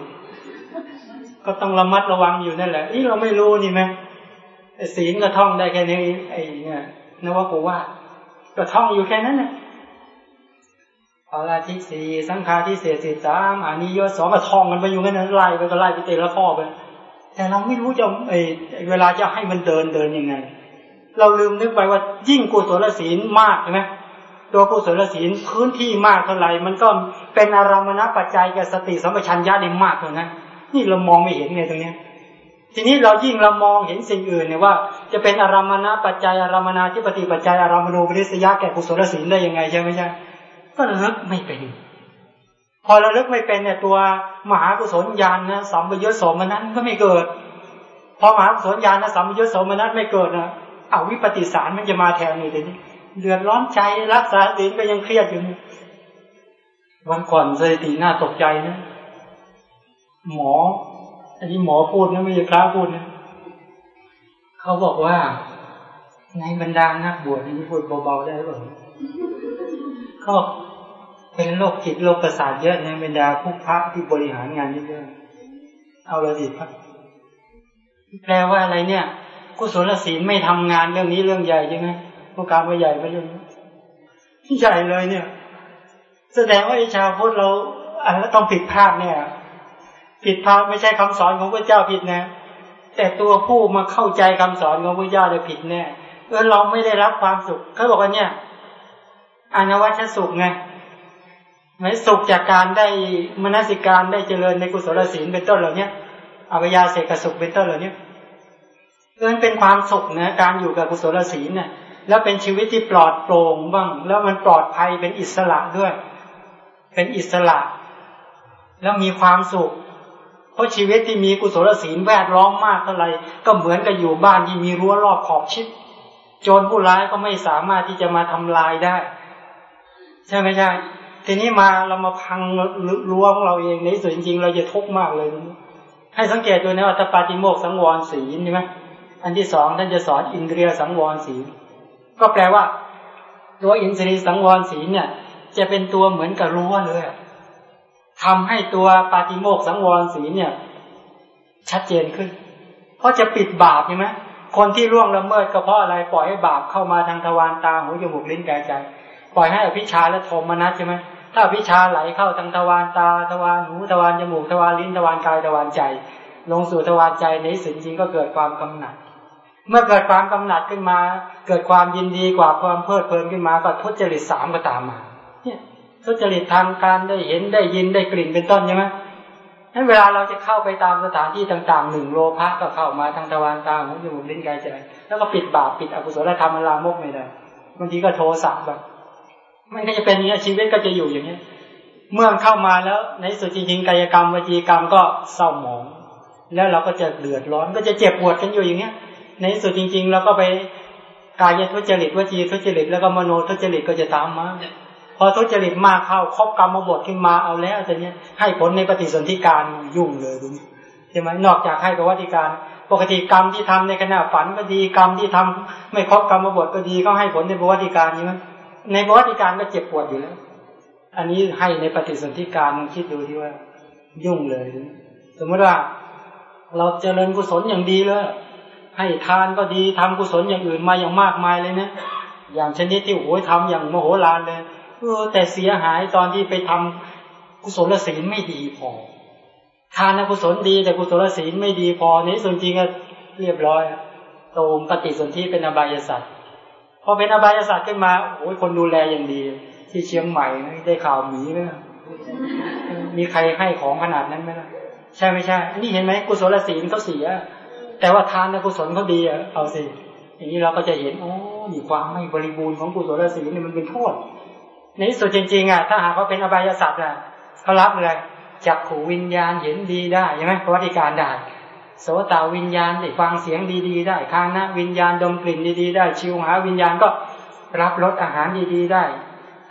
ก็ต้องระมัดระวังอยู่นั่นแหละอีเราไม่รู้นี่ไหมศีลก็ท่องได้แค่นี้ไอ้เนี่ยนวกูว่าก็ท่องอยู่แค่นั้นนะพาราทิสีสังฆาทิเศษสิสามอานิยสองก็ท่องกันไปอยู่งั้นไล่ไปก็ไล่ไปเตะละข้อไป แต่เราไม่รู้จะไอ้เวลาจะให้มันเดินเดินยังไง เราลืมนึกไปว่ายิ่งกุศลศีลมากใช่ไหมตัวกุศลศีลพื้นที่มากเท่าไหร่มันก็เป็นอารมณปัจจัยกับสติสัมปชัญญะได้มากเท่านั้นนี่เรามองไม่เห็นไงตรงนี้ทีนี้เรายิ่งเรามองเห็นสิ่งอื่นเนี่ยว่า จะเป็นอารามณปัจจัยอารามณที่ปฏิปัจจัยอารามณูปริสยะแก่กุศลศีลได้ยังไงใช่ไหมใช่ก็ระลึกไม่เป็น พอระลึกไม่เป็นเนี่ยตัวมหากุศลญาณนะสัมปยุตโสมนั้นก็ไม่เกิด พอมหากุศลญาณนะสัมปยุตโสมนั้นไม่เกิดนะเอาวิปฏิสารมันจะมาแทนนี่เดี๋ยวนี้เดือดร้อนใจรักษาศีลก็ยังเครียดอยู่วันก่อนสถิติน่าตกใจนะ หมอ อันนี้หมอพูดนะไม่ใช่พระพูดนะเขาบอกว่า ในบรรดานักบวชนี่พูดเบาๆได้หรือเปล่าเขาบอก เป็นโรคจิตโรคประสาทเยอะในบรรดาผู้พระที่บริหารงานเยอะๆเอาละสิครับแปลว่าอะไรเนี่ย กุศลศีลไม่ทำงานเรื่องนี้เรื่องใหญ่ใช่ไหมพวกการว่าใหญ่ไปเรื่องนี้ใหญ่เลยเนี่ย แสดงว่าไอ้ชาวพุทธเราอันต้องผิดพลาดเนี่ย ผิดพลาดไม่ใช่คำสอนของพระเจ้าผิดนะ แต่ตัวผู้มาเข้าใจคำสอนของพระเจ้าจะผิดแน่เออเราไม่ได้รับความสุขเขาบอกว่าเนี่ย อนวัชสุขไง ไม่สุขจากการได้มนสิการได้เจริญในกุศลศีลเป็นต้นเหล่านี้อวิยาเสกสุขเป็นต้นเหล่านี้เออเป็นความสุขนะการอยู่กับกุศลศีลเนี่ยแล้วเป็นชีวิตที่ปลอดโปร่งบ้าง แล้วมันปลอดภัยเป็นอิสระด้วย เป็นอิสระ แล้วมีความสุข เพราะชีวิตที่มีกุศลศีลแวดล้อมมากเท่าไหร่ก็เหมือนกับอยู่บ้านที่มีรั้วรอบขอบชิดโจรผู้ร้ายก็ไม่สามารถที่จะมาทำลายได้ ใช่ไหมใช่ ทีนี้มาเรามาพังรั้วของเราเองในส่วนจริงเราจะทุกข์มากเลย ให้สังเกตดูนะว่าถ้าปาติโมกสังวรศีลใช่ไหมอันที่สองท่านจะสอนอินเดียสังวรศีลก็แปลว่า ตัวอินทรีย์สังวรศีลเนี่ย จะเป็นตัวเหมือนกับรั้วเลยทำให้ตัวปาติโมกสังวรศีลเนี่ย ชัดเจนขึ้น เพราะจะปิดบาปใช่ไหมคนที่ล่วงละเมิดก็เพราะอะไรปล่อยให้บาปเข้ามาทางทวารตาหูจมูกลิ้นกายใจ ปล่อยให้อภิชาและโทมนัสใช่ไหม ถ้าอภิชาไหลเข้าทางทวารตาทวารหูทวารจมูกทวารลิ้นทวารกายทวารใจ ลงสู่ทวารใจในสิ่งจริงก็เกิดความกำหนัด เมื่อเกิดความกำหนัดขึ้นมา เกิดความยินดีกว่าความเพลิดเพลินขึ้นมาก็ทุจริตสามก็ตามมาเนี่ยทุจริตทางการได้เห็นได้ยินได้กลิ่นเป็นต้นใช่ไหมนั้นเวลาเราจะเข้าไปตามสถานที่ต่างๆหนึ่งโลภะก็เข้ามาทางทวารตาหูจมูกลิ้นกายใจ แล้วก็ปิดบาปปิดอกุศลธรรมลามกไม่ได้บางทีก็โทสะแบบ มันก็จะเป็นอย่างนี้ชีวิตก็จะอยู่อย่างนี้เมื่อเข้ามาแล้วในสุดจริงๆกายกรรมวจีกรรมก็เศร้าหมอง แล้วเราก็จะเดือดร้อนก็จะเจ็บปวดกันอยู่อย่างเงี้ย ในสุดจริง ๆ เราก็ไปกายทุจริตวจีทุจริตแล้วก็มโนทุจริตก็จะตามมาพอทุจริตมากเข้าครอบกรรมมาบทขึ้นมาเอาแล้วแต่เนี้ยให้ผลในปฏิสนธิการยุ่งเลยดูใช่ไหมนอกจากให้ประวัติการ ปกติกรรมที่ทำในขณะฝันก็ดีกรรมที่ทำไม่ครอบกรรมมาบทก็ดีก็ให้ผลในประวัติการใช่ไหม ในประวัติการก็เจ็บปวดอยู่แล้ว อันนี้ให้ในปฏิสนธิการคิดดูที่ว่า ยุ่งเลย สมมติว่า เราเจริญกุศลอย่างดีเลย ให้ทานก็ดีทำกุศลอย่างอื่นมาอย่างมากมายเลยนะอย่างชนิดที่โอ้ยทำอย่างมโหฬารเลยเออแต่เสียหายตอนที่ไปทำกุศลศีลไม่ดีพอ ทานกุศลดี แต่กุศลศีลไม่ดีพอนี้ส่วนจริงก็เรียบร้อยโตมปฏิสนธิเป็นอบายสัตว์ พอเป็นอบายศาสตว์ขึ้นมาโอ้ยคนดูแลอย่างดี ที่เชียงใหม่ได้ข่าวหมีไหมมีใครให้ของขนาดนั้นไหมล่ะใช่ไม่ใช่ อันนี้เห็นไหมกุศลศีลเขาเสีย แต่ว่าทานกุศลเขาดีอะเอาสิอย่างนี้เราก็จะเห็นโอ้ยความไม่บริบูรณ์ของกุศลศีลนี่มันเป็นโทษในที่สุดจริงๆอะถ้าหากเขาเป็นอบายศาสตว์อะเขารับเลยจักขูวิญญาณเห็นดีได้ใช่ไหมประวัติการได้ โสตวิญญาณได้ฟังเสียงดีๆ ได้คานะวิญญาณดมกลิ่นดีๆ ได้ ชิวหาวิญญาณก็รับรสอาหารดีๆ ได้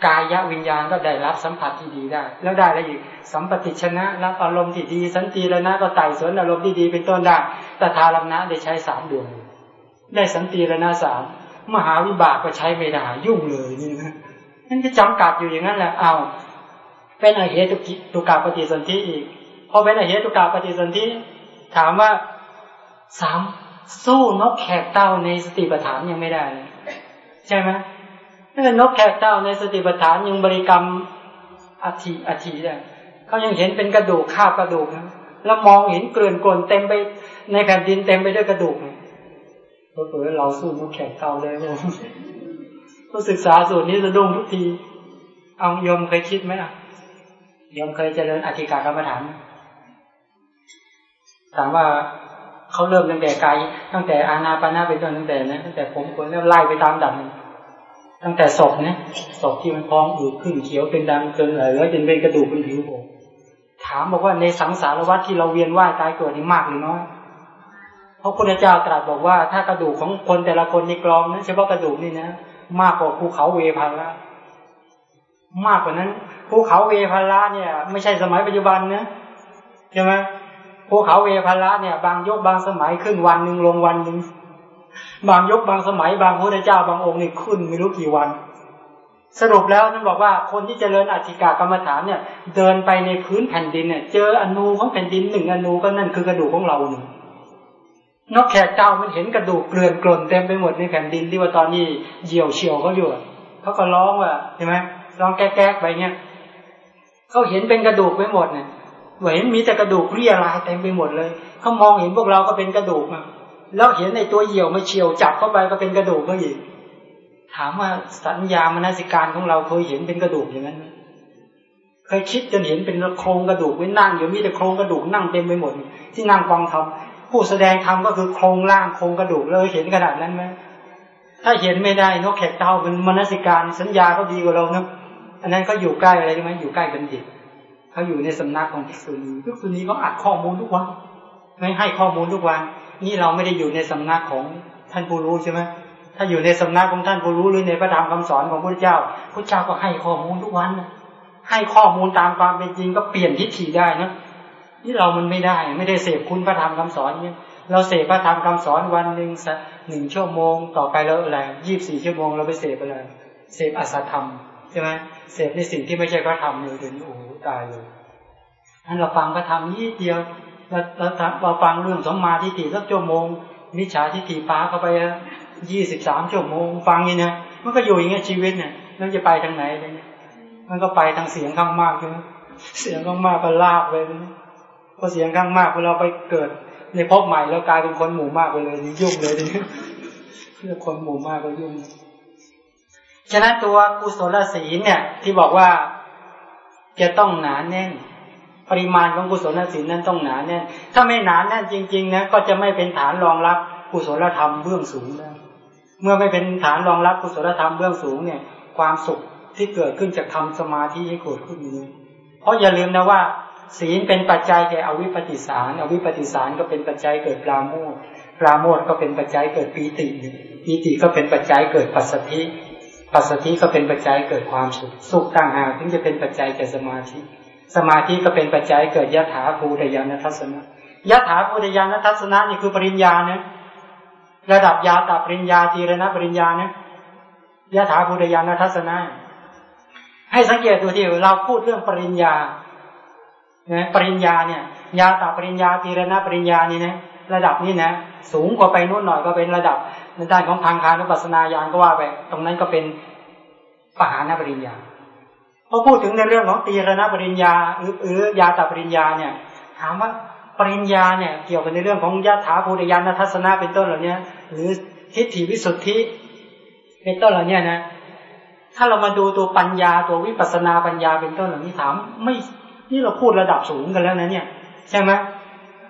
กายวิญญาณก็ได้รับสัมผัสที่ดีได้ แล้วได้อะไรอีกสัมปติชนะรับอารมณ์ที่ดี สันติระนะก็ไต่สวนอารมณ์ที่ดีเป็นต้นได้ตถาลัมนะได้ใช้สามดวงได้สันติระนะสามมหาวิบากก็ใช้ไม่ได้ยุ่งเลยนี่นะนั่นก็จำกัดอยู่อย่างนั้นแหละเอาเป็นอเหตุตุกาปฏิสนธิอีกพอเป็นอเหตุตุกาปฏิสนธิ ถามว่าสามสู้นกแขกเต้าในสติปัฏฐานยังไม่ได้เลยใช่ไหมถ้านกแขกเต้าในสติปัฏฐานยังบริกรรมอธิอธิได้เขายังเห็นเป็นกระดูกคาบกระดูกนะแล้วมองเห็นเกลื่อนกลนเต็มไปในแผ่นดินเต็มไปด้วยกระดูกเผื่อเราสู้นกแขกเต้าได้ไหมศึกษาสูตรนี้จะดุ้งทุกที เอาโยมเคยคิดไหมอะโยมเคยเจริญอธิการกรรมฐาน ถามว่าเขาเริ่มตั้งแต่กายตั้งแต่อาณาปานาเป็นต้นตั้งแต่นะตั้งแต่ผมคนแล้วไล่ไปตามดับตั้งแต่ศพเนี่ยศพที่มันพองอืดขึ้นเขียวเป็นดำจนเหลือจนเป็นกระดูกเป็นผิวผมถามบอกว่าในสังสารวัฏที่เราเวียนว่ายตายเกิดนี่มากหรือน้อยเพราะคุณเจ้าตรัสบอกว่าถ้ากระดูกของคนแต่ละคนในกรองนะเฉพาะกระดูกนี่นะมากกว่าภูเขาเวพาระมากกว่านั้นภูเขาเวพาระเนี่ย ไม่ใช่สมัยปัจจุบันนะใช่ไหม ภูเขาเวพาระเนี่ย บางยกบางสมัยขึ้นวันหนึ่งลงวันหนึ่งบางยกบางสมัย บางพระเจ้าบางองค์นี่ขึ้นไม่รู้กี่วัน สรุปแล้วท่านบอกว่าคนที่จเจริญอธิกากรรมฐานเนี่ย เดินไปในพื้นแผ่นดินเนี่ย เจออนูของแผ่นดินหนึ่งอนูก็นั่นคือกระดูกของเราหนึ่งนกแขกเจ้ามันเห็นกระดูกเกลื่อนกล่นเต็มไปหมดในแผ่นดินที่ว่าตอนนี้เหี่ยวเฉียวเขาอยู่เขาก็ร้องว่าใช่ไหมร้องแก๊กๆไปเนี้ยเขาเห็นเป็นกระดูกไปหมดเนี่ย เห็นมีแต่กระดูกเรียลายเต็มไปหมดเลยเขามองเห็นพวกเราก็เป็นกระดูกอะแล้วเห็นในตัวเหี่ยวมาเฉียวจับเข้าไปก็เป็นกระดูกก็อีก ถามว่าสัญญามนสิการของเราเคยเห็นเป็นกระดูกอย่างนั้นไหมเคยคิดจนเห็นเป็นโครงกระดูกไว้นั่งอยู่มีแต่โครงกระดูกนั่งเต็มไปหมด ที่นั่งฟังธรรมผู้แสดงธรรมก็คือโครงร่างโครงกระดูกเลยเห็นขนาดนั้นไหมถ้าเห็นไม่ได้นกแขกเต้าเป็นมนสิการสัญญาก็ดีกว่าเรานะอันนั้นก็อยู่ใกล้อะไรใช่ไหมอยู่ใกล้บัณฑิต เขาอยู่ในสำนักของภิกษุณีภิกษุณีเขาอัดข้อมูลทุกวันไม่ให้ข้อมูลทุกวัน นี่เราไม่ได้อยู่ในสำนักของท่านผู้รู้ใช่ไหมถ้าอยู่ในสำนักของท่านผู้รู้หรือในพระธรรมคำสอนของพระเจ้าพระเจ้าก็ให้ข้อมูลทุกวันให้ข้อมูลตามความเป็นจริงก็เปลี่ยนทิฏฐิได้นะนี่เรามันไม่ได้ ไม่ได้เสพคุณพระธรรมคำสอนเนี่ยเราเสพพระธรรมคำสอนวันหนึ่งสักหนึ่งชั่วโมง ต่อไปแล้วอะไรยี่บสี่ชั่วโมงเราไปเสพอะไรเสพอัศธรรมใช่ไหมเสพในสิ่งที่ไม่ใช่พระธรรมเลยถึงโอ้ ตายเลยอันเราฟังพระธรรมนี้เดียวเราเราเราฟังเรื่องสมมาทิฏฐิสักชั่วโมงมิจฉาทิฏฐิป้าเข้าไปยี่สิบสามชั่วโมง ฟังนี่นะมันก็อยู่อย่างเงี้ยชีวิตเนี่ยแล้วจะไปทางไหนอะไรเงี้ยมันก็ไปทางเสียงข้างมากใช่ไหมเสียงข้างมากก็ลากไปพอเสียงข้างมากพอเราไปเกิด ในพบใหม่แล้วกลายเป็นคนหมู่มากไปเลยยุ่งเลยทีนี้เพื่อคนหมู่มากก็ยุ่งฉะนั้นตัวกุศลศีลเนี่ย ที่บอกว่า จะต้องหนาแน่น ปริมาณของกุศลศีลนั้นต้องหนาแน่น ถ้าไม่หนาแน่นจริงๆนะก็จะไม่เป็นฐานรองรับกุศลธรรมเบื้องสูงได้เมื่อไม่เป็นฐานรองรับกุศลธรรมเบื้องสูงเนี่ย ความสุขที่เกิดขึ้นจากทำสมาธิให้เกิดขึ้นนี้เพราะอย่าลืมนะว่า ศีลเป็นปัจจัยแก่อวิปปิสารอวิปปิสารก็เป็นปัจจัยเกิดปราโมทปราโมทก็เป็นปัจจัยเกิดปีติปีติก็เป็นปัจจัยเกิดปัสสธิ ปัสสธิก็เป็นปัจจัยเกิดความสุขสุขต่างหากถึงจะเป็นปัจจัยแก่สมาธิ สมาธิก็เป็นปัจจัยเกิดยถาภูตยานทัศนะยถาภูตยานทัศนะนี่คือปริญญานะระดับยาตาปริญญาจีรณปริญญานะยถาภูตยานทัศนะให้สังเกตดูที่เราพูดเรื่องปริญญานะปริญญาเนี่ย ยาตาปริญญาจีรณปริญญานี่นะระดับนี้นะสูงกว่าไปนู่นหน่อยก็เป็นระดับ ในด้านของทางคานุปัสสนาญาณก็ว่าไปตรงนั้นก็เป็นปหานปริญญาพอพูดถึงในเรื่องของตีรณปริญญาหรือหรือยาตาปริญญาเนี่ย ถามว่าปริญญาเนี่ย เกี่ยวกับในเรื่องของยะถาภูตยานทัศนะเป็นต้นเหล่านี้หรือทิฏฐิวิสุทธิเป็นต้นเหล่านี้นะ ถ้าเรามาดูตัวปัญญาตัววิปัสนาปัญญาเป็นต้นเหล่านี้ถาม ไม่นี่เราพูดระดับสูงกันแล้วนะเนี่ย ใช่ไหม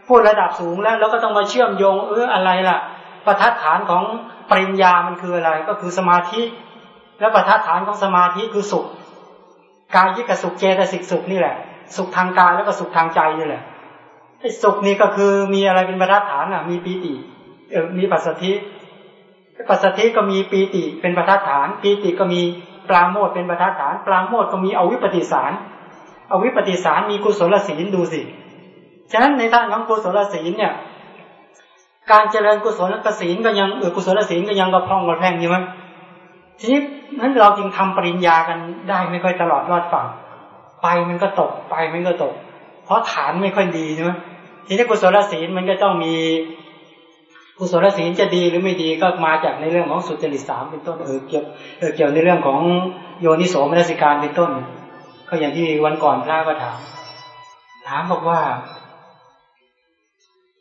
พูดระดับสูงแล้ว แล้วก็ต้องมาเชื่อมโยง เอออะไรล่ะ ประทัดฐานของปริญญามันคืออะไร ก็คือสมาธิ แล้วประทัดฐานของสมาธิคือสุข กายยิกสุขเจตสิกสุขนี่แหละ สุขทางกายแล้วก็สุขทางใจนี่แหละไอ้สุขนี่ก็คือมีอะไรเป็นประทัดฐานอะ มีปีติเออมีปัสสธิปัสสธิก็มีปีติเป็นประทัดฐาน ปีติก็มีปราโมทเป็นประทัดฐาน ปราโมทก็มีอวิปปิสารอวิปปิสารมีกุศลศีลดูสิฉะนั้นในด้านของกุศลศีลเนี่ย การเจริญกุศลกศีลก็ยังเออกุศลศีลก็ยังกระพร่องกระแพงอยู่มั้ยทีนี้นั้นเราจึงทำปริญญากันได้ไม่ค่อยตลอดรอดฝั่งไปมันก็ตกไปมันก็ตก เพราะฐานไม่ค่อยดีใช่ไหมทีนี้กุศลศีลมันก็ต้องมีกุศลศีลจะดีหรือไม่ดีก็มาจากในเรื่องของสุจริตสามเป็นต้นเออเกี่ยวเออเกี่ยวในเรื่องของโยนิโสมนสิการเป็นต้น ก็อย่างที่วันก่อนพระก็ถามถามบอกว่า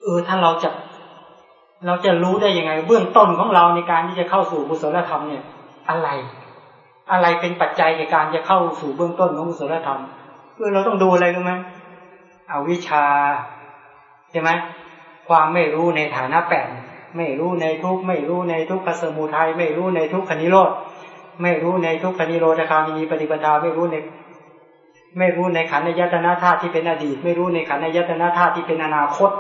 เออถ้าเราจะ เราจะรู้ได้ยังไง เบื้องต้นของเราในการที่จะเข้าสู่กุศลธรรมเนี่ย อะไร อะไรเป็นปัจจัยในการจะเข้าสู่เบื้องต้นของกุศลธรรมเออเราต้องดูอะไรรู้ไหมเอาวิชาใช่ไหมความไม่รู้ในฐานะแปดไม่รู้ในทุกไม่รู้ในทุกขสมุทัยไม่รู้ในทุกขนิโรธไม่รู้ในทุกขนิโรธคามีปฏิปทาไม่รู้ใน ไม่รู้ในขันธยตนาธาตุที่เป็นอดีต ไม่รู้ในขันธยตนาธาตุที่เป็นอนาคต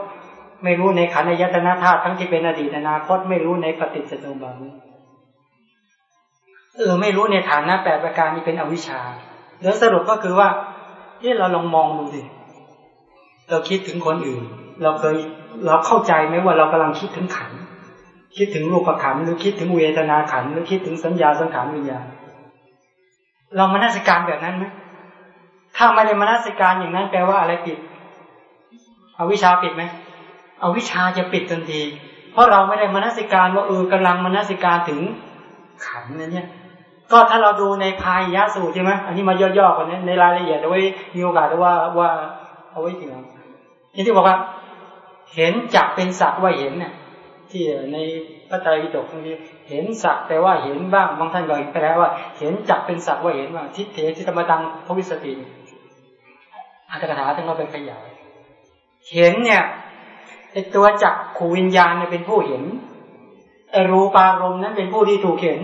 ไม่รู้ในขันธ์ยตนาธาตุทั้งที่เป็นอดีตอนาคตไม่รู้ในปฏิจจสมุปบาทเออไม่รู้ในฐานะแปดประการนี้เป็นอวิชชา แล้วสรุปก็คือว่าที่เราลองมองดูสิเราคิดถึงคนอื่น เราเคยเราเข้าใจไหมว่าเรากำลังคิดถึงขัน คิดถึงรูปขันหรือคิดถึงเวทนาขันหรือคิดถึงสัญญาสังขารวิญญาณเรามานาสิการแบบนั้นไหมถ้าไม่ได้มานาสิการอย่างนั้นแปลว่าอะไรปิดอวิชชาปิดไหม อาวิชาจะปิดทันที เพราะเราไม่ได้มานาสิการว่าเออกำลังมานาสิการถึงขันนั่นเนี่ยก็ถ้าเราดูในพายยะสูตรใช่ไหมอันนี้มาย่อๆกันนี้ในรายละเอียดเอาไว้มีโอกาสว่าว่าเอาไว้ทีหลังที่ที่บอกว่า เห็นจักเป็นสักว่าเห็นเนี่ยที่ในพระไตรปิฎกนี้เห็นสักแต่ว่าเห็นบ้างบางท่านก็แปลว่า เห็นจักเป็นสักว่าเห็นว่าทิฏเถทิธรรมตังพวิสติอัตถกถาท่านก็ไปขยาย เห็นเนี่ย ไอตัวจักขูวิญญาณเนี่ยเป็นผู้เห็นไอรูปารมณ์นั้นเป็นผู้ที่ถูกเห็น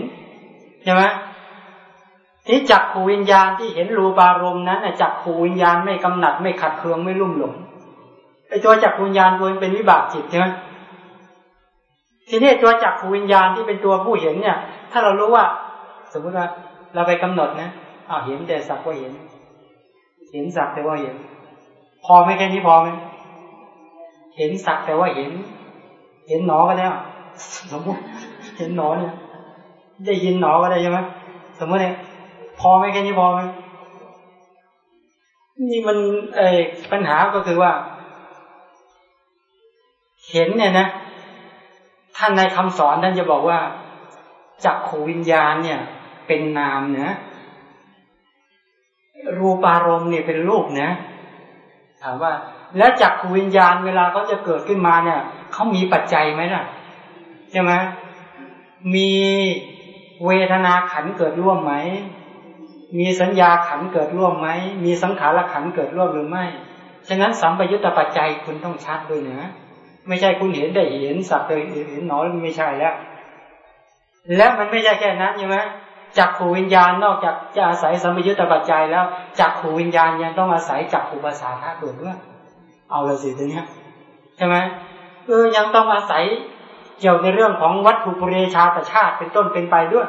ใช่ไหมที่จักขูวิญญาณที่เห็นรูปารมณ์นั้นจักขูวิญญาณไม่กำหนัดไม่ขัดเคืองไม่ลุ่มหลงไอตัวจักขูวิญญาณตัวเป็นวิบากจิตใช่ไหมทีนี้ตัวจักขูวิญญาณที่เป็นตัวผู้เห็นเนี่ย ถ้าเรารู้ว่า สมมติว่าเราไปกำหนดนะอ้าวเห็นแต่สักว่าเห็น เห็นสักแต่ว่าเห็น พอไหมแค่นี้พอไหม เห็นสักแต่ว่าเห็น เห็นหนอก็แล้วสมมติเห็นหนอเนี่ย ได้ยินหนอก็ได้ใช่ไหมสมมติเนี่ยพอไหมแค่นี้พอไหมนี่มันเอปัญหาก็คือว่า เห็นเนี่ยนะท่านในคำสอนท่านจะบอกว่าจักขูวิญญาณเนี่ย เป็นนามเนะรูปารมณ์เนี่ยเป็นรูปนะ ถามว่า แล้วจักขูวิญญาณเวลาเขาจะเกิดขึ้นมาเนี่ยเขามีปัจจัยไหมล่ะใช่ไหมมีเวทนาขันเกิดร่วมไหม มีสัญญาขันเกิดร่วมไหม มีสังขารขันเกิดร่วมหรือไม่ ฉะนั้นสัมปยุตตปัจจัยคุณต้องชัดด้วยนะ ไม่ใช่คุณเห็นได้เห็นสักเลยเห็นหนอไม่ใช่แล้ว แล้วมันไม่ใช่แค่นั้นใช่ไหมจักขูวิญญาณนอกจากจะอาศัยสัมปยุตตปัจจัยแล้วจักขูวิญญาณยังต้องอาศัยจักขูภาษาธาตุด้วย เอาลยสิทีนี้ใช่ไหมเออยังต้องอาศัยเกี่ยวในเรื่องของวัตถุปุเรชาตชาติเป็นต้นเป็นไปด้วย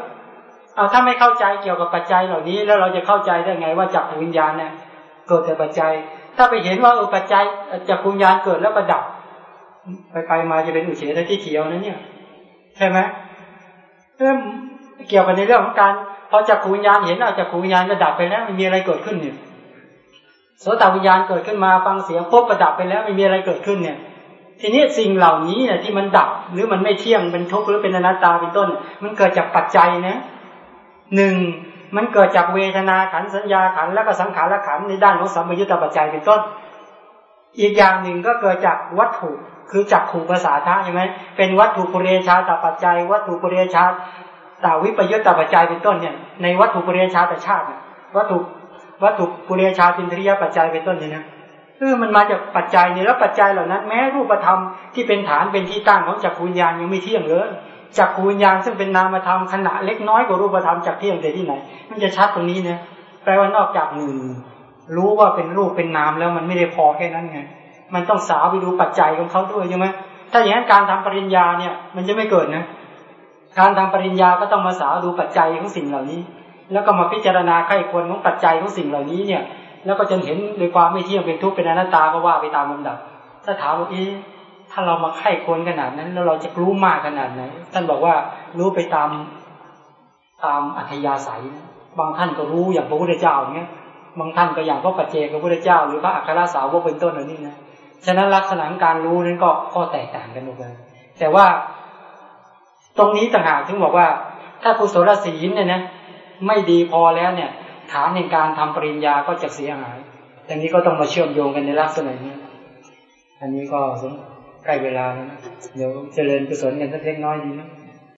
เอาถ้าไม่เข้าใจเกี่ยวกับปัจจัยเหล่านี้ แล้วเราจะเข้าใจได้ไงว่าจักรวิญญาณเนี่ยเกิดแต่ปัจจัย ถ้าไปเห็นว่าเออปัจจัยจักรวิญญาณเกิดแล้วประดับ ไปไปมาจะเป็นอุเฉทที่เขียวนั่นเนี่ย ใช่ไหมเริ่มเกี่ยวกับในเรื่องของการพอจักรวิญญาณเห็นเอาจักรวิญญาณระดับไปแล้วไม่มีอะไรเกิดขึ้นเนี่ย โสตวิญญาณเกิดขึ้นมาฟังเสียงปุ๊บประดับไปแล้วไม่มีอะไรเกิดขึ้นเนี่ย ทีนี้สิ่งเหล่านี้เนี่ยที่มันดับหรือมันไม่เที่ยงเป็นทุกข์หรือเป็นอนัตตาเป็นต้น มันเกิดจากปัจจัยนะหนึ่งมันเกิดจากเวทนาขันสัญญาขันแล้วก็สังขารขันในด้านของสัมยุญตปัจจัยเป็นต้น อีกอย่างหนึ่งก็เกิดจากวัตถุคือจักขู่ภาษาท่าใช่ไหมเป็นวัตถุปุเรชาตปัจจัย วัตถุปุเรชาตาวิปยุตตปัจจัยเป็นต้นเนี่ยในวัตถุปุเรชาตชาติ วัตถุ วัตถุปุเรชาตินทริยปัจจัยเป็นต้นเนี่ยนะเออมันมาจากปัจจัยนี่แล้วปัจจัยเหล่านั้น แม้รูปธรรมที่เป็นฐานเป็นที่ตั้งของจักรวิญญาณยังไม่เที่ยงเลยจักรวิญญาณซึ่งเป็นนามธรรมขณะเล็กน้อยกว่ารูปธรรมจากเที่ยงแต่ที่ไหน มันจะชัดตรงนี้เนี่ยแปลว่านอกจากหนึ่งรู้ว่าเป็นรูปเป็นนามแล้วมันไม่ได้พอแค่นั้นไงมันต้องสาวไปดูปัจจัยของเขาด้วยใช่ไหมถ้าอย่างนั้นการทำปริญญาเนี่ย มันจะไม่เกิดนะ การทำปริญญาก็ต้องมาสาวดูปัจจัยของสิ่งเหล่านี้ แล้วก็มาพิจารณาไข้ควรของปัจจัยของสิ่งเหล่านี้เนี่ย แล้วก็จนเห็นโดยความไม่เที่ยงเป็นทุกข์เป็นอนัตตาก็ว่าไปตามลำดับ ถ้าถามว่าเอ๊ะถ้าเรามาไข้ควรขนาดนั้น แล้วเราจะรู้มากขนาดไหนท่านบอกว่ารู้ไปตามตามอัธยาศัย บางท่านก็รู้อย่างพระพุทธเจ้าอย่างเนี้ยบางท่านก็อย่างพระปัจเจกพระพุทธเจ้า หรือพระอัครสาวกเป็นต้นเหล่านี้นะฉะนั้นลักษณะการรู้นั้นก็ข้อแตกต่างกันหมดเลยแต่ว่าตรงนี้ต่างหากถึงบอกว่า ถ้ากุศลศีลเนี่ยนะ ไม่ดีพอแล้วเนี่ย ฐานในการทำปริญญาก็จะเสียหายแต่นี้ก็ต้องมาเชื่อมโยงกันในลักษณะนี้ อันนี้ก็ใกล้เวลาแล้วนะเดี๋ยวเจริญกุศลกันสักเล็กน้อยดีนะ